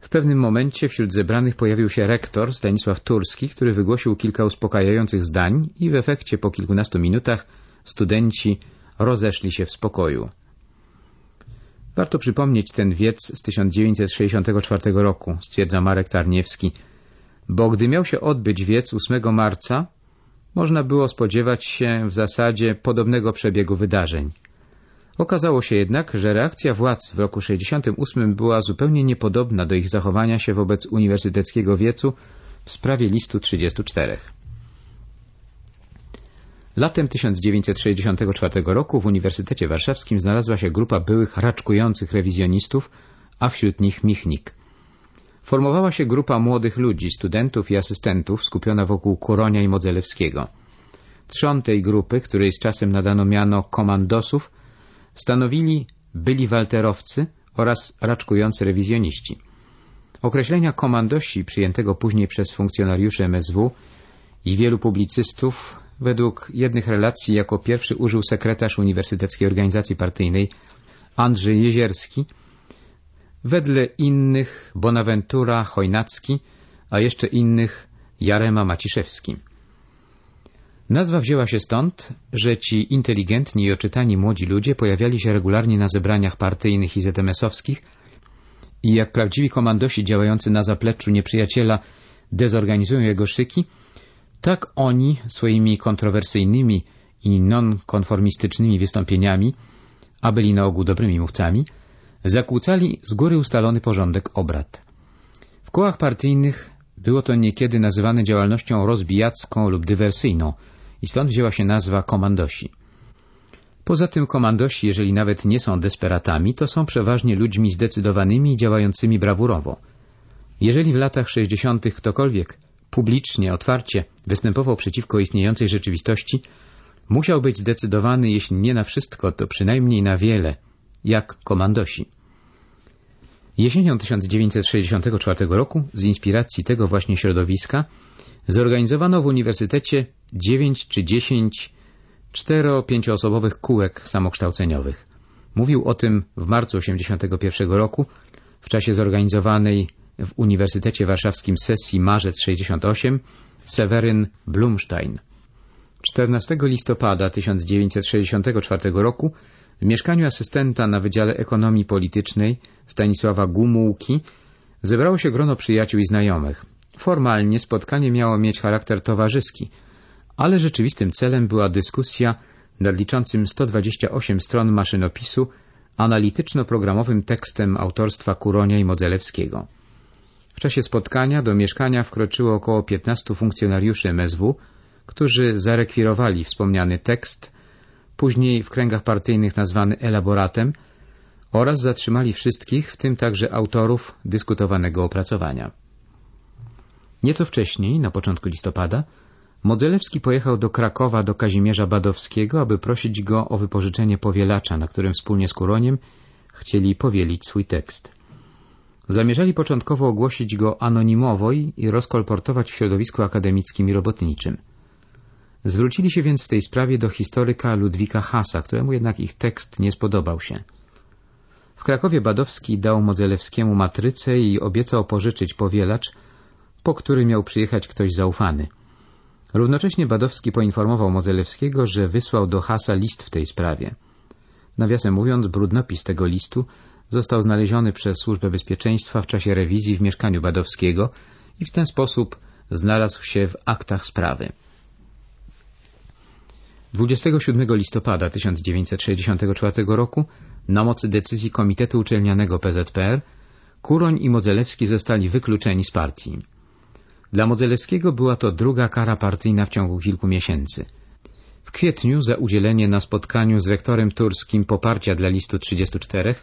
W pewnym momencie wśród zebranych pojawił się rektor Stanisław Turski, który wygłosił kilka uspokajających zdań i w efekcie po kilkunastu minutach studenci rozeszli się w spokoju. Warto przypomnieć ten wiec z 1964 roku, stwierdza Marek Tarniewski, bo gdy miał się odbyć wiec 8 marca, można było spodziewać się w zasadzie podobnego przebiegu wydarzeń. Okazało się jednak, że reakcja władz w roku 68 była zupełnie niepodobna do ich zachowania się wobec uniwersyteckiego wiecu w sprawie listu 34. Latem 1964 roku w Uniwersytecie Warszawskim znalazła się grupa byłych raczkujących rewizjonistów, a wśród nich Michnik. Formowała się grupa młodych ludzi, studentów i asystentów skupiona wokół Kuronia i Modzelewskiego. Trzon tej grupy, której z czasem nadano miano komandosów, stanowili byli walterowcy oraz raczkujący rewizjoniści. Określenia komandosi przyjętego później przez funkcjonariuszy MSW i wielu publicystów, według jednych relacji jako pierwszy użył sekretarz Uniwersyteckiej Organizacji Partyjnej Andrzej Jezierski, wedle innych Bonaventura Chojnacki, a jeszcze innych Jarema Maciszewski. Nazwa wzięła się stąd, że ci inteligentni i oczytani młodzi ludzie pojawiali się regularnie na zebraniach partyjnych i ZMS-owskich i jak prawdziwi komandosi działający na zapleczu nieprzyjaciela dezorganizują jego szyki, tak oni swoimi kontrowersyjnymi i nonkonformistycznymi wystąpieniami, a byli na ogół dobrymi mówcami, zakłócali z góry ustalony porządek obrad. W kołach partyjnych było to niekiedy nazywane działalnością rozbijacką lub dywersyjną i stąd wzięła się nazwa komandosi. Poza tym komandosi, jeżeli nawet nie są desperatami, to są przeważnie ludźmi zdecydowanymi i działającymi brawurowo. Jeżeli w latach 60. ktokolwiek publicznie, otwarcie występował przeciwko istniejącej rzeczywistości, musiał być zdecydowany, jeśli nie na wszystko, to przynajmniej na wiele, jak komandosi. Jesienią 1964 roku, z inspiracji tego właśnie środowiska, zorganizowano w uniwersytecie dziewięć czy dziesięć cztero-pięcioosobowych kółek samokształceniowych. Mówił o tym w marcu 1981 roku w czasie zorganizowanej w Uniwersytecie Warszawskim sesji Marzec 68 Seweryn Blumstein. 14 listopada 1964 roku w mieszkaniu asystenta na Wydziale Ekonomii Politycznej Stanisława Gumułki zebrało się grono przyjaciół i znajomych. Formalnie spotkanie miało mieć charakter towarzyski, ale rzeczywistym celem była dyskusja nad liczącym 128 stron maszynopisu analityczno-programowym tekstem autorstwa Kuronia i Modzelewskiego. W czasie spotkania do mieszkania wkroczyło około 15 funkcjonariuszy MSW, którzy zarekwirowali wspomniany tekst, później w kręgach partyjnych nazwany elaboratem, oraz zatrzymali wszystkich, w tym także autorów dyskutowanego opracowania. Nieco wcześniej, na początku listopada, Modzelewski pojechał do Krakowa do Kazimierza Badowskiego, aby prosić go o wypożyczenie powielacza, na którym wspólnie z Kuroniem chcieli powielić swój tekst. Zamierzali początkowo ogłosić go anonimowo i rozkolportować w środowisku akademickim i robotniczym. Zwrócili się więc w tej sprawie do historyka Ludwika Hasa, któremu jednak ich tekst nie spodobał się. W Krakowie Badowski dał Modzelewskiemu matrycę i obiecał pożyczyć powielacz, po który miał przyjechać ktoś zaufany. Równocześnie Badowski poinformował Modzelewskiego, że wysłał do Hasa list w tej sprawie. Nawiasem mówiąc, brudnopis tego listu został znaleziony przez Służbę Bezpieczeństwa w czasie rewizji w mieszkaniu Badowskiego i w ten sposób znalazł się w aktach sprawy. 27 listopada 1964 roku na mocy decyzji Komitetu Uczelnianego PZPR Kuroń i Modzelewski zostali wykluczeni z partii. Dla Modzelewskiego była to druga kara partyjna w ciągu kilku miesięcy. W kwietniu za udzielenie na spotkaniu z rektorem turskim poparcia dla listu 34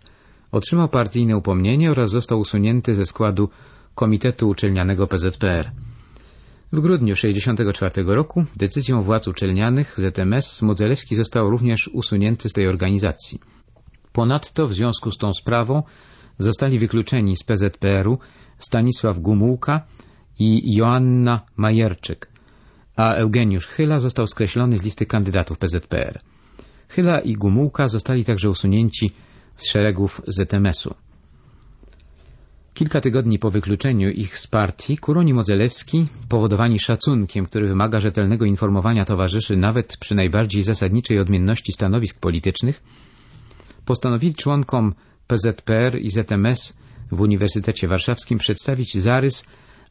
otrzymał partyjne upomnienie oraz został usunięty ze składu Komitetu Uczelnianego PZPR. W grudniu 1964 roku decyzją władz uczelnianych ZMS Modzelewski został również usunięty z tej organizacji. Ponadto w związku z tą sprawą zostali wykluczeni z PZPR-u Stanisław Gumułka i Joanna Majerczyk, a Eugeniusz Chyla został skreślony z listy kandydatów PZPR. Chyla i Gumułka zostali także usunięci z szeregów ZMS-u. Kilka tygodni po wykluczeniu ich z partii, Kuroni Modzelewski, powodowani szacunkiem, który wymaga rzetelnego informowania towarzyszy nawet przy najbardziej zasadniczej odmienności stanowisk politycznych, postanowili członkom PZPR i ZMS w Uniwersytecie Warszawskim przedstawić zarys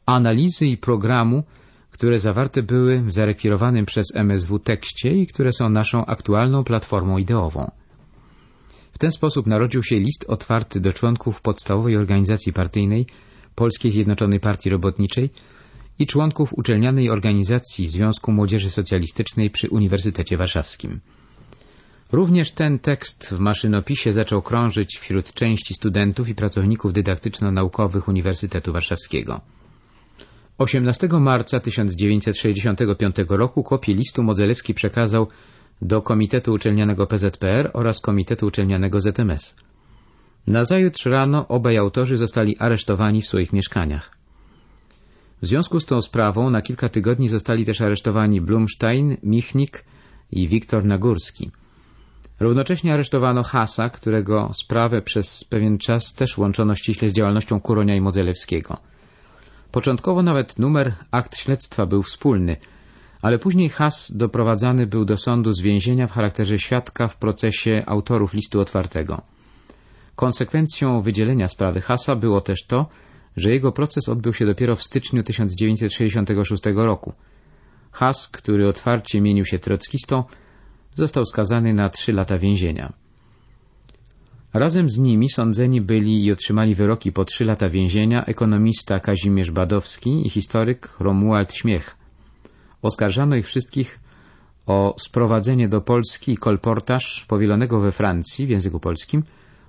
analizy i programu, które zawarte były w zarekwirowanym przez MSW tekście i które są naszą aktualną platformą ideową. W ten sposób narodził się list otwarty do członków podstawowej organizacji partyjnej Polskiej Zjednoczonej Partii Robotniczej i członków uczelnianej organizacji Związku Młodzieży Socjalistycznej przy Uniwersytecie Warszawskim. Również ten tekst w maszynopisie zaczął krążyć wśród części studentów i pracowników dydaktyczno-naukowych Uniwersytetu Warszawskiego. 18 marca 1965 roku kopię listu Modzelewski przekazał do Komitetu Uczelnianego PZPR oraz Komitetu Uczelnianego ZMS. Nazajutrz rano obaj autorzy zostali aresztowani w swoich mieszkaniach. W związku z tą sprawą na kilka tygodni zostali też aresztowani Blumstein, Michnik i Wiktor Nagórski. Równocześnie aresztowano Hasa, którego sprawę przez pewien czas też łączono ściśle z działalnością Kuronia i Modzelewskiego. Początkowo nawet numer akt śledztwa był wspólny, ale później Has doprowadzany był do sądu z więzienia w charakterze świadka w procesie autorów listu otwartego. Konsekwencją wydzielenia sprawy Hasa było też to, że jego proces odbył się dopiero w styczniu 1966 roku. Has, który otwarcie mienił się trockistą, został skazany na trzy lata więzienia. Razem z nimi sądzeni byli i otrzymali wyroki po trzy lata więzienia ekonomista Kazimierz Badowski i historyk Romuald Śmiech. Oskarżano ich wszystkich o sprowadzenie do Polski kolportaż powielonego we Francji w języku polskim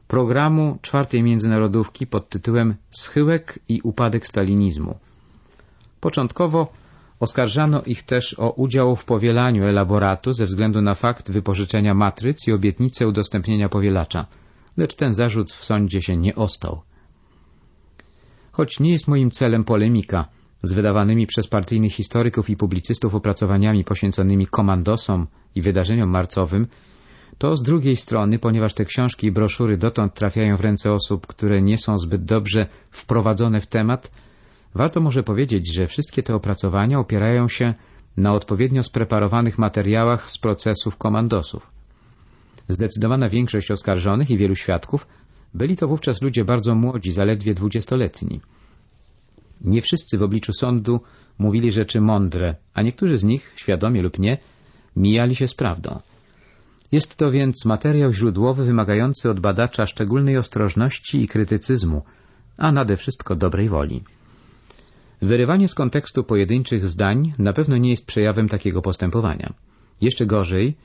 programu czwartej międzynarodówki pod tytułem Schyłek i upadek stalinizmu. Początkowo oskarżano ich też o udział w powielaniu elaboratu ze względu na fakt wypożyczenia matryc i obietnicę udostępnienia powielacza, lecz ten zarzut w sądzie się nie ostał. Choć nie jest moim celem polemika z wydawanymi przez partyjnych historyków i publicystów opracowaniami poświęconymi komandosom i wydarzeniom marcowym, to z drugiej strony, ponieważ te książki i broszury dotąd trafiają w ręce osób, które nie są zbyt dobrze wprowadzone w temat, warto może powiedzieć, że wszystkie te opracowania opierają się na odpowiednio spreparowanych materiałach z procesów komandosów. Zdecydowana większość oskarżonych i wielu świadków byli to wówczas ludzie bardzo młodzi, zaledwie dwudziestoletni. Nie wszyscy w obliczu sądu mówili rzeczy mądre, a niektórzy z nich, świadomie lub nie, mijali się z prawdą. Jest to więc materiał źródłowy wymagający od badacza szczególnej ostrożności i krytycyzmu, a nade wszystko dobrej woli. Wyrywanie z kontekstu pojedynczych zdań na pewno nie jest przejawem takiego postępowania. Jeszcze gorzej,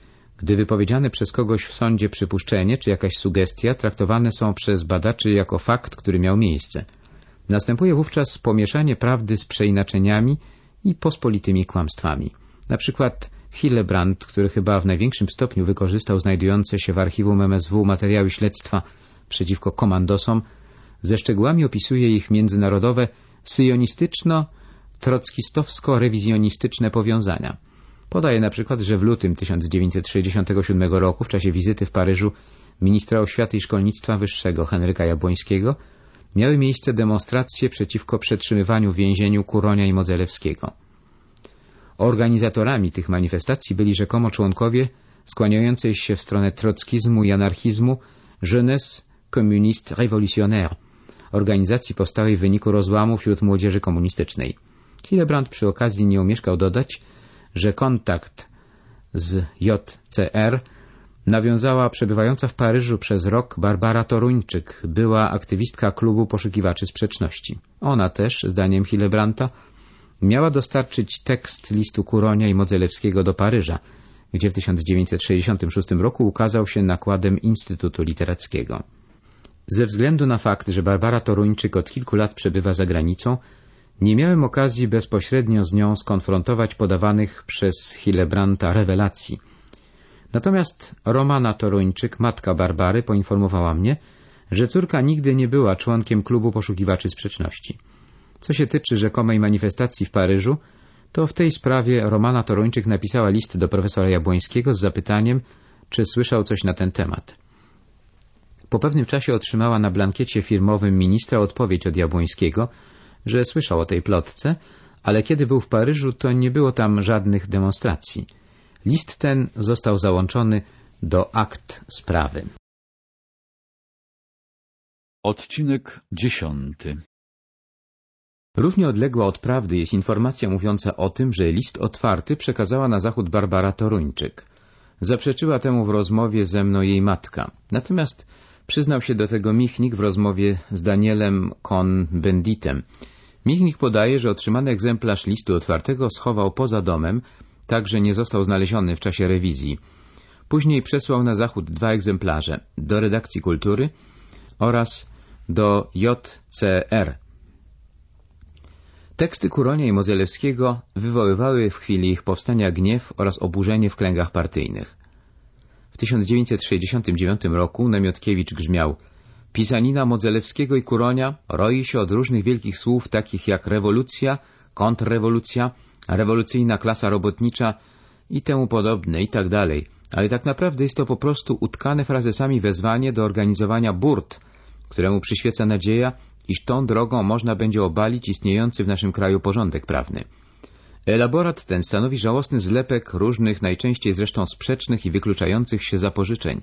gdy wypowiedziane przez kogoś w sądzie przypuszczenie czy jakaś sugestia traktowane są przez badaczy jako fakt, który miał miejsce. Następuje wówczas pomieszanie prawdy z przeinaczeniami i pospolitymi kłamstwami. Na przykład Hillebrand, który chyba w największym stopniu wykorzystał znajdujące się w archiwum MSW materiały śledztwa przeciwko komandosom, ze szczegółami opisuje ich międzynarodowe syjonistyczno-trockistowsko-rewizjonistyczne powiązania. Podaje na przykład, że w lutym 1967 roku w czasie wizyty w Paryżu ministra oświaty i szkolnictwa wyższego Henryka Jabłońskiego miały miejsce demonstracje przeciwko przetrzymywaniu w więzieniu Kuronia i Modzelewskiego. Organizatorami tych manifestacji byli rzekomo członkowie skłaniającej się w stronę trockizmu i anarchizmu Jeunesse Communiste Révolutionnaire, organizacji powstałej w wyniku rozłamu wśród młodzieży komunistycznej. Hillebrand przy okazji nie omieszkał dodać, że kontakt z JCR nawiązała przebywająca w Paryżu przez rok Barbara Toruńczyk, była aktywistka klubu poszukiwaczy sprzeczności. Ona też, zdaniem Hillebranta, miała dostarczyć tekst listu Kuronia i Modzelewskiego do Paryża, gdzie w 1966 roku ukazał się nakładem Instytutu Literackiego. Ze względu na fakt, że Barbara Toruńczyk od kilku lat przebywa za granicą, nie miałem okazji bezpośrednio z nią skonfrontować podawanych przez Hillebranta rewelacji. Natomiast Romana Toruńczyk, matka Barbary, poinformowała mnie, że córka nigdy nie była członkiem klubu poszukiwaczy sprzeczności. Co się tyczy rzekomej manifestacji w Paryżu, to w tej sprawie Romana Toruńczyk napisała list do profesora Jabłońskiego z zapytaniem, czy słyszał coś na ten temat. Po pewnym czasie otrzymała na blankiecie firmowym ministra odpowiedź od Jabłońskiego, że słyszał o tej plotce, ale kiedy był w Paryżu, to nie było tam żadnych demonstracji. List ten został załączony do akt sprawy. Odcinek dziesiąty Równie odległa od prawdy jest informacja mówiąca o tym, że list otwarty przekazała na zachód Barbara Toruńczyk. Zaprzeczyła temu w rozmowie ze mną jej matka. Natomiast przyznał się do tego Michnik w rozmowie z Danielem Cohn-Benditem. Michnik podaje, że otrzymany egzemplarz listu otwartego schował poza domem, tak że nie został znaleziony w czasie rewizji. Później przesłał na zachód dwa egzemplarze do redakcji kultury oraz do JCR. Teksty Kuronia i Modzelewskiego wywoływały w chwili ich powstania gniew oraz oburzenie w kręgach partyjnych. W 1969 roku Namiotkiewicz grzmiał Pisanina Modzelewskiego i Kuronia roi się od różnych wielkich słów takich jak rewolucja, kontrrewolucja, rewolucyjna klasa robotnicza i temu podobne i tak dalej. Ale tak naprawdę jest to po prostu utkane frazesami wezwanie do organizowania burt, któremu przyświeca nadzieja, iż tą drogą można będzie obalić istniejący w naszym kraju porządek prawny. Elaborat ten stanowi żałosny zlepek różnych, najczęściej zresztą sprzecznych i wykluczających się zapożyczeń.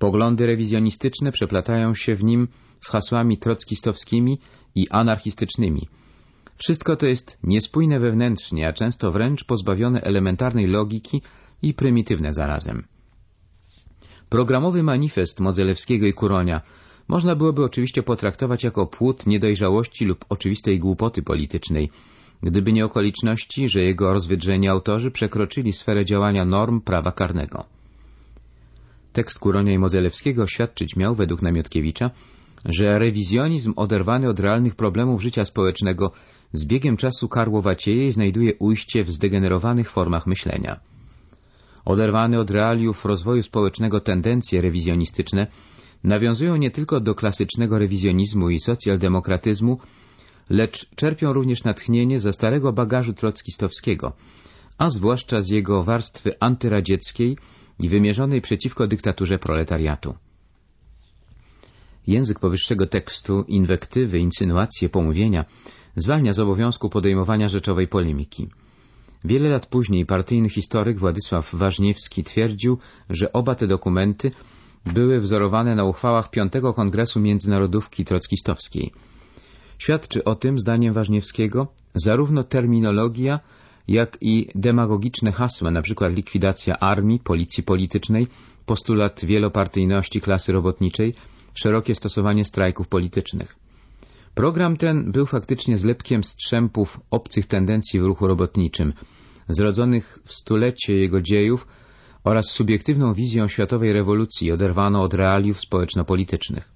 Poglądy rewizjonistyczne przeplatają się w nim z hasłami trockistowskimi i anarchistycznymi. Wszystko to jest niespójne wewnętrznie, a często wręcz pozbawione elementarnej logiki i prymitywne zarazem. Programowy manifest Modzelewskiego i Kuronia można byłoby oczywiście potraktować jako płód niedojrzałości lub oczywistej głupoty politycznej, gdyby nie okoliczności, że jego rozwydrzeni autorzy przekroczyli sferę działania norm prawa karnego. Tekst Kuronia i Modzelewskiego świadczyć miał, według Namiotkiewicza, że rewizjonizm oderwany od realnych problemów życia społecznego z biegiem czasu karłowacieje znajduje ujście w zdegenerowanych formach myślenia. Oderwane od realiów rozwoju społecznego tendencje rewizjonistyczne nawiązują nie tylko do klasycznego rewizjonizmu i socjaldemokratyzmu, lecz czerpią również natchnienie ze starego bagażu trockistowskiego, a zwłaszcza z jego warstwy antyradzieckiej i wymierzonej przeciwko dyktaturze proletariatu. Język powyższego tekstu, inwektywy, insynuacje, pomówienia zwalnia z obowiązku podejmowania rzeczowej polemiki. Wiele lat później partyjny historyk Władysław Ważniewski twierdził, że oba te dokumenty były wzorowane na uchwałach Piątego Kongresu Międzynarodówki Trockistowskiej. Świadczy o tym, zdaniem Ważniewskiego, zarówno terminologia, jak i demagogiczne hasła, np. likwidacja armii, policji politycznej, postulat wielopartyjności klasy robotniczej, szerokie stosowanie strajków politycznych. Program ten był faktycznie zlepkiem strzępów obcych tendencji w ruchu robotniczym, zrodzonych w stulecie jego dziejów oraz subiektywną wizją światowej rewolucji oderwaną od realiów społeczno-politycznych.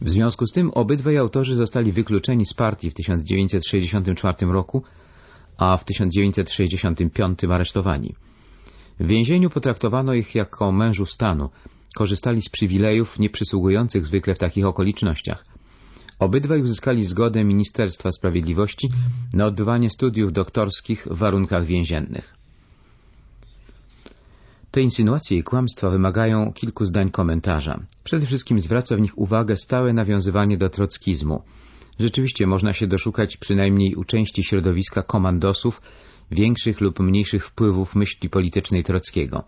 W związku z tym obydwaj autorzy zostali wykluczeni z partii w 1964 roku, a w 1965 aresztowani. W więzieniu potraktowano ich jako mężów stanu, korzystali z przywilejów nieprzysługujących zwykle w takich okolicznościach. Obydwaj uzyskali zgodę Ministerstwa Sprawiedliwości na odbywanie studiów doktorskich w warunkach więziennych. Te insynuacje i kłamstwa wymagają kilku zdań komentarza. Przede wszystkim zwraca w nich uwagę stałe nawiązywanie do trockizmu. Rzeczywiście można się doszukać przynajmniej u części środowiska komandosów większych lub mniejszych wpływów myśli politycznej Trockiego.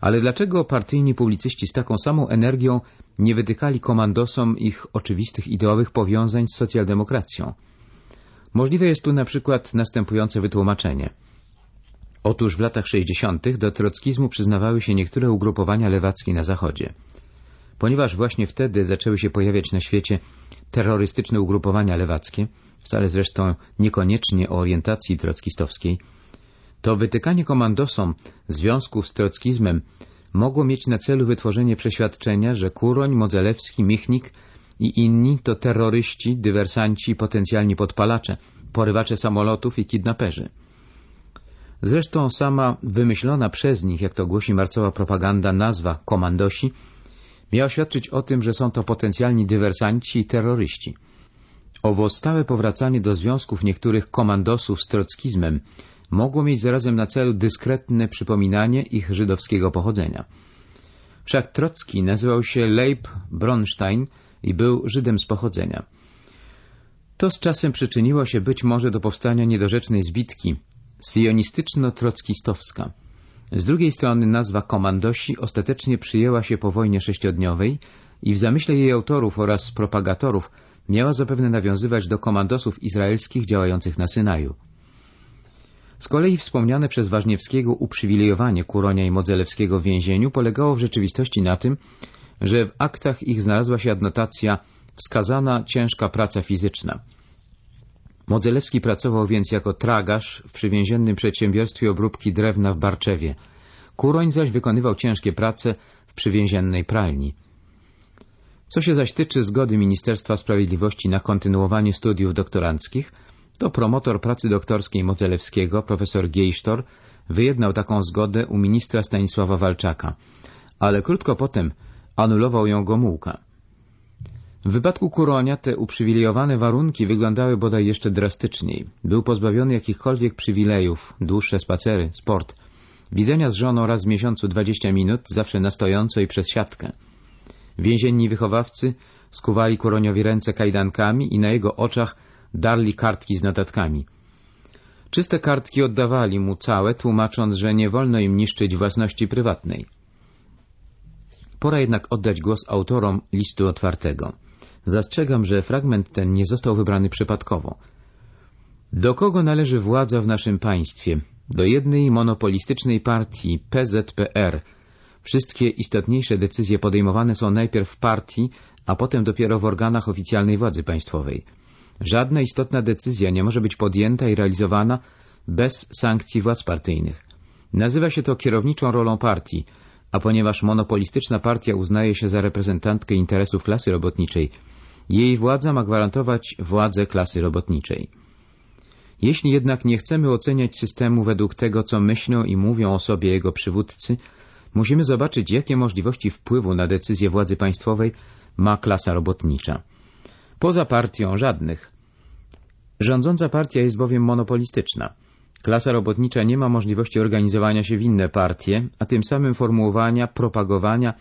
Ale dlaczego partyjni publicyści z taką samą energią nie wytykali komandosom ich oczywistych ideowych powiązań z socjaldemokracją? Możliwe jest tu na przykład następujące wytłumaczenie. Otóż w latach 60. do trockizmu przyznawały się niektóre ugrupowania lewackie na Zachodzie. Ponieważ właśnie wtedy zaczęły się pojawiać na świecie terrorystyczne ugrupowania lewackie, wcale zresztą niekoniecznie o orientacji trockistowskiej, to wytykanie komandosom związków z trockizmem mogło mieć na celu wytworzenie przeświadczenia, że Kuroń, Modzelewski, Michnik i inni to terroryści, dywersanci, potencjalni podpalacze, porywacze samolotów i kidnaperzy. Zresztą sama wymyślona przez nich, jak to głosi marcowa propaganda, nazwa komandosi miała świadczyć o tym, że są to potencjalni dywersanci i terroryści. Owo stałe powracanie do związków niektórych komandosów z trockizmem mogło mieć zarazem na celu dyskretne przypominanie ich żydowskiego pochodzenia. Wszak Trocki nazywał się Leib Bronstein i był Żydem z pochodzenia. To z czasem przyczyniło się być może do powstania niedorzecznej zbitki sionistyczno-trockistowska. Z drugiej strony nazwa komandosi ostatecznie przyjęła się po wojnie sześciodniowej i w zamyśle jej autorów oraz propagatorów miała zapewne nawiązywać do komandosów izraelskich działających na Synaju. Z kolei wspomniane przez Ważniewskiego uprzywilejowanie Kuronia i Modzelewskiego w więzieniu polegało w rzeczywistości na tym, że w aktach ich znalazła się adnotacja wskazana ciężka praca fizyczna. Modzelewski pracował więc jako tragarz w przywięziennym przedsiębiorstwie obróbki drewna w Barczewie. Kuroń zaś wykonywał ciężkie prace w przywięziennej pralni. Co się zaś tyczy zgody Ministerstwa Sprawiedliwości na kontynuowanie studiów doktoranckich, to promotor pracy doktorskiej Modzelewskiego, profesor Giejsztor, wyjednał taką zgodę u ministra Stanisława Walczaka, ale krótko potem anulował ją Gomułka. W wypadku Kuronia te uprzywilejowane warunki wyglądały bodaj jeszcze drastyczniej. Był pozbawiony jakichkolwiek przywilejów, dłuższe spacery, sport, widzenia z żoną raz w miesiącu 20 minut, zawsze na stojąco i przez siatkę. Więzienni wychowawcy skuwali Kuroniowi ręce kajdankami i na jego oczach darli kartki z notatkami. Czyste kartki oddawali mu całe, tłumacząc, że nie wolno im niszczyć własności prywatnej. Pora jednak oddać głos autorom listu otwartego. Zastrzegam, że fragment ten nie został wybrany przypadkowo. Do kogo należy władza w naszym państwie? Do jednej monopolistycznej partii PZPR. Wszystkie istotniejsze decyzje podejmowane są najpierw w partii, a potem dopiero w organach oficjalnej władzy państwowej. Żadna istotna decyzja nie może być podjęta i realizowana bez sankcji władz partyjnych. Nazywa się to kierowniczą rolą partii, a ponieważ monopolistyczna partia uznaje się za reprezentantkę interesów klasy robotniczej, jej władza ma gwarantować władzę klasy robotniczej. Jeśli jednak nie chcemy oceniać systemu według tego, co myślą i mówią o sobie jego przywódcy, musimy zobaczyć, jakie możliwości wpływu na decyzje władzy państwowej ma klasa robotnicza. Poza partią żadnych. Rządząca partia jest bowiem monopolistyczna. Klasa robotnicza nie ma możliwości organizowania się w inne partie, a tym samym formułowania, propagowania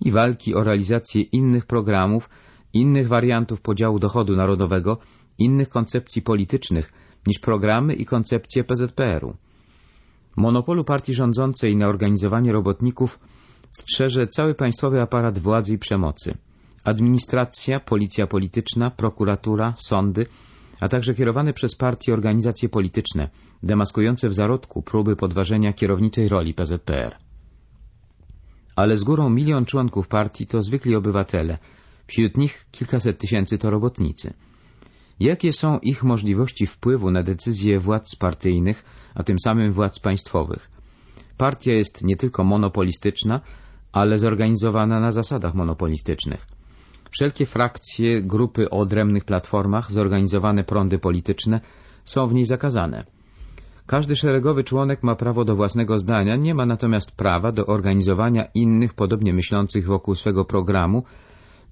i walki o realizację innych programów, innych wariantów podziału dochodu narodowego, innych koncepcji politycznych niż programy i koncepcje PZPR-u. Monopolu partii rządzącej na organizowanie robotników strzeże cały państwowy aparat władzy i przemocy. Administracja, policja polityczna, prokuratura, sądy, a także kierowane przez partie organizacje polityczne, demaskujące w zarodku próby podważenia kierowniczej roli PZPR. Ale z górą milion członków partii to zwykli obywatele, wśród nich kilkaset tysięcy to robotnicy. Jakie są ich możliwości wpływu na decyzje władz partyjnych, a tym samym władz państwowych? Partia jest nie tylko monopolistyczna, ale zorganizowana na zasadach monopolistycznych. Wszelkie frakcje, grupy o odrębnych platformach, zorganizowane prądy polityczne są w niej zakazane. Każdy szeregowy członek ma prawo do własnego zdania, nie ma natomiast prawa do organizowania innych podobnie myślących wokół swego programu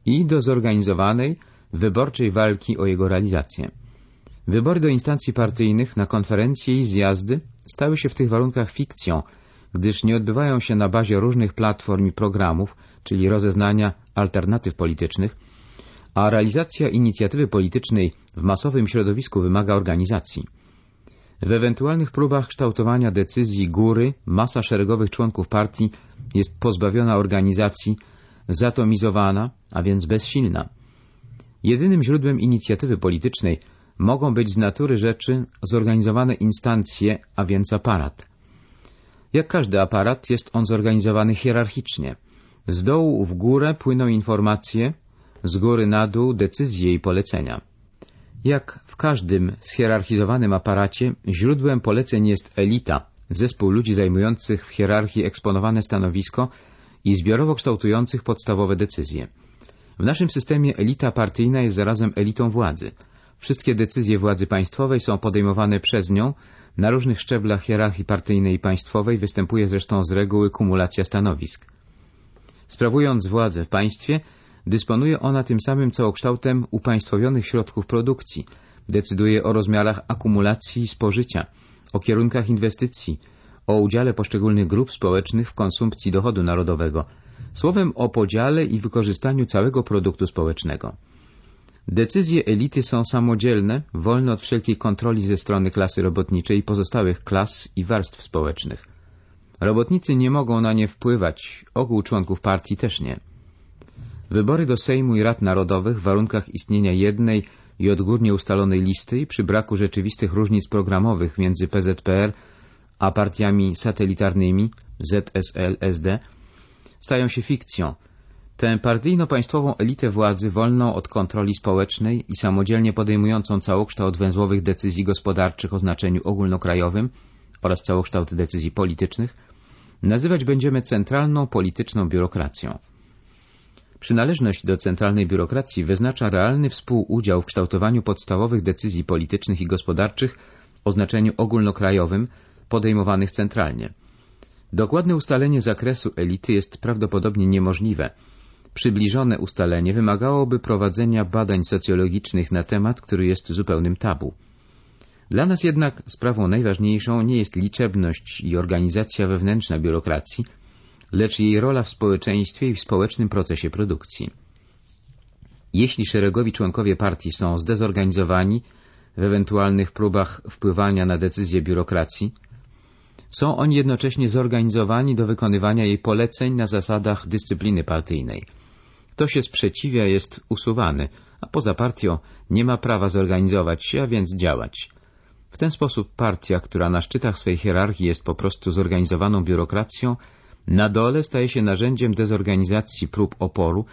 i do zorganizowanej, wyborczej walki o jego realizację. Wybory do instancji partyjnych na konferencje i zjazdy stały się w tych warunkach fikcją, gdyż nie odbywają się na bazie różnych platform i programów, czyli rozeznania alternatyw politycznych, a realizacja inicjatywy politycznej w masowym środowisku wymaga organizacji. W ewentualnych próbach kształtowania decyzji góry masa szeregowych członków partii jest pozbawiona organizacji, zatomizowana, a więc bezsilna. Jedynym źródłem inicjatywy politycznej mogą być z natury rzeczy zorganizowane instancje, a więc aparat. Jak każdy aparat jest on zorganizowany hierarchicznie. Z dołu w górę płyną informacje, z góry na dół decyzje i polecenia. Jak w każdym schierarchizowanym aparacie, źródłem poleceń jest elita, zespół ludzi zajmujących w hierarchii eksponowane stanowisko i zbiorowo kształtujących podstawowe decyzje. W naszym systemie elita partyjna jest zarazem elitą władzy. Wszystkie decyzje władzy państwowej są podejmowane przez nią, na różnych szczeblach hierarchii partyjnej i państwowej występuje zresztą z reguły kumulacja stanowisk. Sprawując władzę w państwie, dysponuje ona tym samym całokształtem upaństwowionych środków produkcji, decyduje o rozmiarach akumulacji i spożycia, o kierunkach inwestycji, o udziale poszczególnych grup społecznych w konsumpcji dochodu narodowego, słowem o podziale i wykorzystaniu całego produktu społecznego. Decyzje elity są samodzielne, wolne od wszelkiej kontroli ze strony klasy robotniczej i pozostałych klas i warstw społecznych. Robotnicy nie mogą na nie wpływać, ogół członków partii też nie. Wybory do Sejmu i Rad Narodowych w warunkach istnienia jednej i odgórnie ustalonej listy i przy braku rzeczywistych różnic programowych między PZPR a partiami satelitarnymi ZSL, SD stają się fikcją. Tę partyjno-państwową elitę władzy wolną od kontroli społecznej i samodzielnie podejmującą całokształt węzłowych decyzji gospodarczych o znaczeniu ogólnokrajowym oraz całokształt decyzji politycznych nazywać będziemy centralną polityczną biurokracją. Przynależność do centralnej biurokracji wyznacza realny współudział w kształtowaniu podstawowych decyzji politycznych i gospodarczych o znaczeniu ogólnokrajowym podejmowanych centralnie. Dokładne ustalenie zakresu elity jest prawdopodobnie niemożliwe. Przybliżone ustalenie wymagałoby prowadzenia badań socjologicznych na temat, który jest zupełnym tabu. Dla nas jednak sprawą najważniejszą nie jest liczebność i organizacja wewnętrzna biurokracji, lecz jej rola w społeczeństwie i w społecznym procesie produkcji. Jeśli szeregowi członkowie partii są zdezorganizowani w ewentualnych próbach wpływania na decyzje biurokracji, są oni jednocześnie zorganizowani do wykonywania jej poleceń na zasadach dyscypliny partyjnej. Kto się sprzeciwia, jest usuwany, a poza partią nie ma prawa zorganizować się, a więc działać. W ten sposób partia, która na szczytach swej hierarchii jest po prostu zorganizowaną biurokracją, na dole staje się narzędziem dezorganizacji prób oporu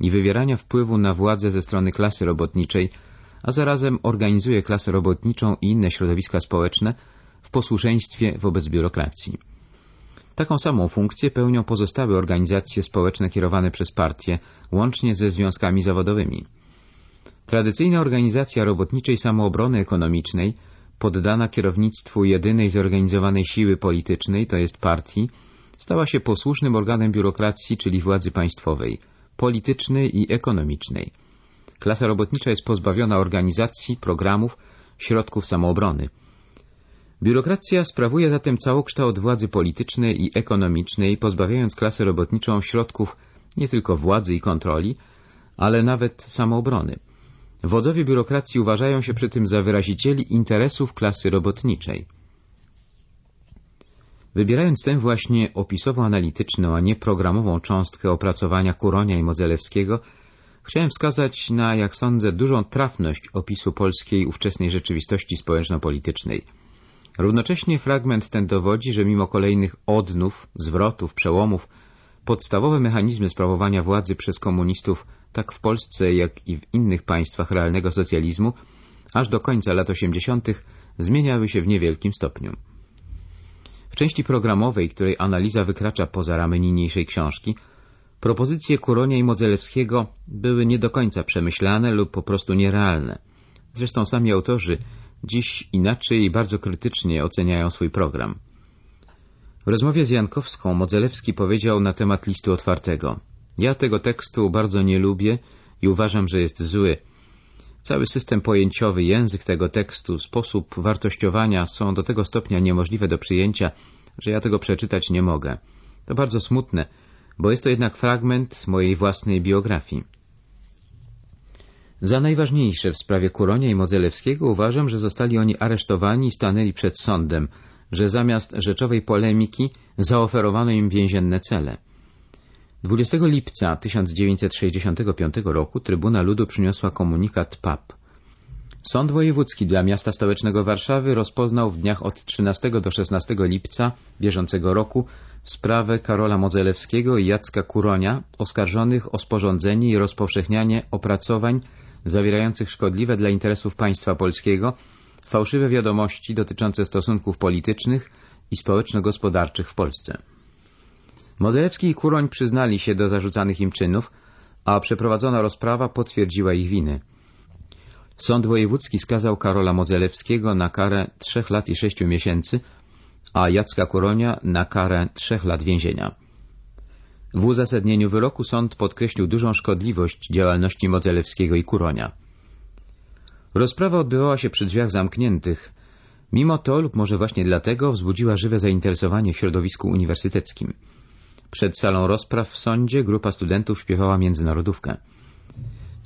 i wywierania wpływu na władzę ze strony klasy robotniczej, a zarazem organizuje klasę robotniczą i inne środowiska społeczne w posłuszeństwie wobec biurokracji. Taką samą funkcję pełnią pozostałe organizacje społeczne kierowane przez partie, łącznie ze związkami zawodowymi. Tradycyjna organizacja robotniczej samoobrony ekonomicznej, poddana kierownictwu jedynej zorganizowanej siły politycznej, to jest partii, stała się posłusznym organem biurokracji, czyli władzy państwowej, politycznej i ekonomicznej. Klasa robotnicza jest pozbawiona organizacji, programów, środków samoobrony. Biurokracja sprawuje zatem całokształt władzy politycznej i ekonomicznej, pozbawiając klasę robotniczą środków nie tylko władzy i kontroli, ale nawet samoobrony. Wodzowie biurokracji uważają się przy tym za wyrazicieli interesów klasy robotniczej. Wybierając tę właśnie opisowo-analityczną, a nie programową cząstkę opracowania Kuronia i Modzelewskiego, chciałem wskazać na, jak sądzę, dużą trafność opisu polskiej ówczesnej rzeczywistości społeczno-politycznej. Równocześnie fragment ten dowodzi, że mimo kolejnych odnów, zwrotów, przełomów, podstawowe mechanizmy sprawowania władzy przez komunistów tak w Polsce, jak i w innych państwach realnego socjalizmu, aż do końca lat 80. zmieniały się w niewielkim stopniu. W części programowej, której analiza wykracza poza ramy niniejszej książki, propozycje Kuronia i Modzelewskiego były nie do końca przemyślane lub po prostu nierealne. Zresztą sami autorzy dziś inaczej i bardzo krytycznie oceniają swój program. W rozmowie z Jankowską Modzelewski powiedział na temat listu otwartego. Ja tego tekstu bardzo nie lubię i uważam, że jest zły. Cały system pojęciowy, język tego tekstu, sposób wartościowania są do tego stopnia niemożliwe do przyjęcia, że ja tego przeczytać nie mogę. To bardzo smutne, bo jest to jednak fragment mojej własnej biografii. Za najważniejsze w sprawie Kuronia i Modzelewskiego uważam, że zostali oni aresztowani i stanęli przed sądem, że zamiast rzeczowej polemiki zaoferowano im więzienne cele. 20 lipca 1965 roku Trybuna Ludu przyniosła komunikat PAP. Sąd Wojewódzki dla miasta stołecznego Warszawy rozpoznał w dniach od 13 do 16 lipca bieżącego roku sprawę Karola Modzelewskiego i Jacka Kuronia oskarżonych o sporządzenie i rozpowszechnianie opracowań zawierających szkodliwe dla interesów państwa polskiego fałszywe wiadomości dotyczące stosunków politycznych i społeczno-gospodarczych w Polsce. Modzelewski i Kuroń przyznali się do zarzucanych im czynów, a przeprowadzona rozprawa potwierdziła ich winy. Sąd wojewódzki skazał Karola Modzelewskiego na karę trzech lat i sześciu miesięcy, a Jacka Kuronia na karę trzech lat więzienia. W uzasadnieniu wyroku sąd podkreślił dużą szkodliwość działalności Modzelewskiego i Kuronia. Rozprawa odbywała się przy drzwiach zamkniętych. Mimo to, lub może właśnie dlatego, wzbudziła żywe zainteresowanie w środowisku uniwersyteckim. Przed salą rozpraw w sądzie grupa studentów śpiewała międzynarodówkę.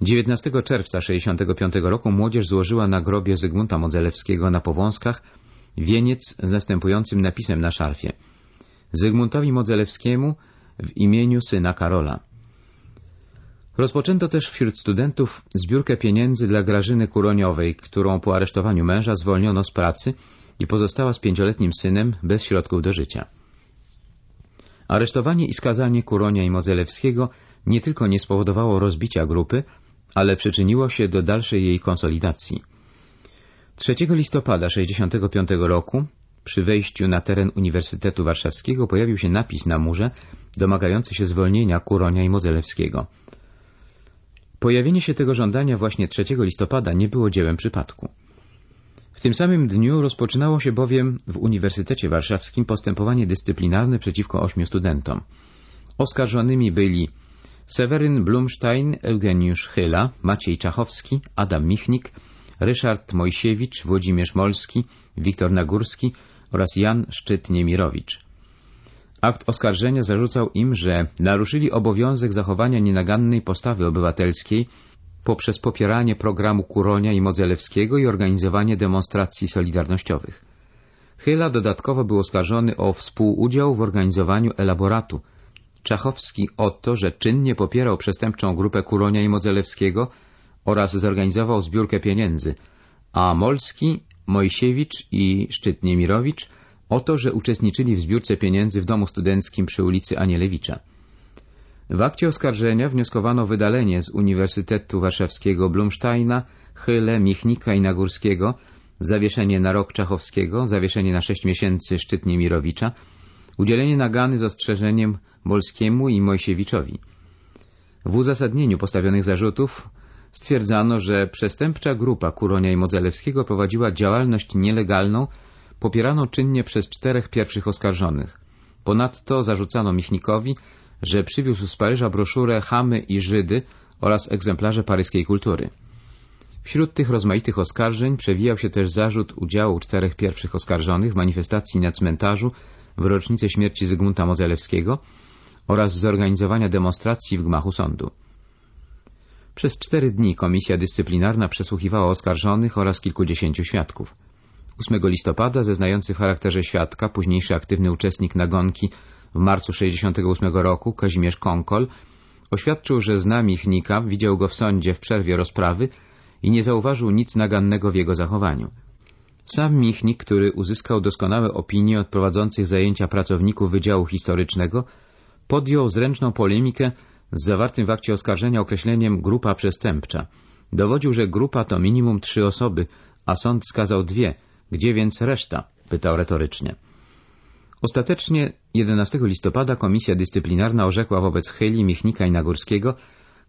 19 czerwca 1965 roku młodzież złożyła na grobie Zygmunta Modzelewskiego na Powązkach wieniec z następującym napisem na szarfie. Zygmuntowi Modzelewskiemu w imieniu syna Karola. Rozpoczęto też wśród studentów zbiórkę pieniędzy dla Grażyny Kuroniowej, którą po aresztowaniu męża zwolniono z pracy i pozostała z pięcioletnim synem bez środków do życia. Aresztowanie i skazanie Kuronia i Modzelewskiego nie tylko nie spowodowało rozbicia grupy, ale przyczyniło się do dalszej jej konsolidacji. 3 listopada 1965 roku przy wejściu na teren Uniwersytetu Warszawskiego pojawił się napis na murze domagający się zwolnienia Kuronia i Modzelewskiego. Pojawienie się tego żądania właśnie 3 listopada nie było dziełem przypadku. W tym samym dniu rozpoczynało się bowiem w Uniwersytecie Warszawskim postępowanie dyscyplinarne przeciwko ośmiu studentom. Oskarżonymi byli Seweryn Blumstein, Eugeniusz Chyla, Maciej Czachowski, Adam Michnik, Ryszard Mojsiewicz, Włodzimierz Molski, Wiktor Nagórski oraz Jan Szczyt-Niemirowicz. Akt oskarżenia zarzucał im, że naruszyli obowiązek zachowania nienagannej postawy obywatelskiej poprzez popieranie programu Kuronia i Modzelewskiego i organizowanie demonstracji solidarnościowych. Chyla dodatkowo był oskarżony o współudział w organizowaniu elaboratu. Czachowski o to, że czynnie popierał przestępczą grupę Kuronia i Modzelewskiego oraz zorganizował zbiórkę pieniędzy, a Molski, Mojsiewicz i Szczytniemirowicz o to, że uczestniczyli w zbiórce pieniędzy w domu studenckim przy ulicy Anielewicza. W akcie oskarżenia wnioskowano wydalenie z Uniwersytetu Warszawskiego Blumsteina, Chyle, Michnika i Nagórskiego, zawieszenie na rok Czachowskiego, zawieszenie na sześć miesięcy Szczytniemirowicza, udzielenie nagany z ostrzeżeniem Bolskiemu i Mojsiewiczowi. W uzasadnieniu postawionych zarzutów stwierdzano, że przestępcza grupa Kuronia i Modzelewskiego prowadziła działalność nielegalną, popieraną czynnie przez czterech pierwszych oskarżonych. Ponadto zarzucano Michnikowi, że przywiózł z Paryża broszurę Chamy i Żydy oraz egzemplarze paryskiej kultury. Wśród tych rozmaitych oskarżeń przewijał się też zarzut udziału czterech pierwszych oskarżonych w manifestacji na cmentarzu w rocznicę śmierci Zygmunta Modzelewskiego oraz zorganizowania demonstracji w gmachu sądu. Przez cztery dni komisja dyscyplinarna przesłuchiwała oskarżonych oraz kilkudziesięciu świadków. 8 listopada zeznający w charakterze świadka, późniejszy aktywny uczestnik nagonki w marcu 68 roku, Kazimierz Konkol, oświadczył, że zna Michnika, widział go w sądzie w przerwie rozprawy i nie zauważył nic nagannego w jego zachowaniu. Sam Michnik, który uzyskał doskonałe opinie od prowadzących zajęcia pracowników Wydziału Historycznego, podjął zręczną polemikę z zawartym w akcie oskarżenia określeniem grupa przestępcza. Dowodził, że grupa to minimum trzy osoby, a sąd skazał dwie. Gdzie więc reszta? pytał retorycznie. Ostatecznie 11 listopada Komisja Dyscyplinarna orzekła wobec Chyli, Michnika i Nagórskiego,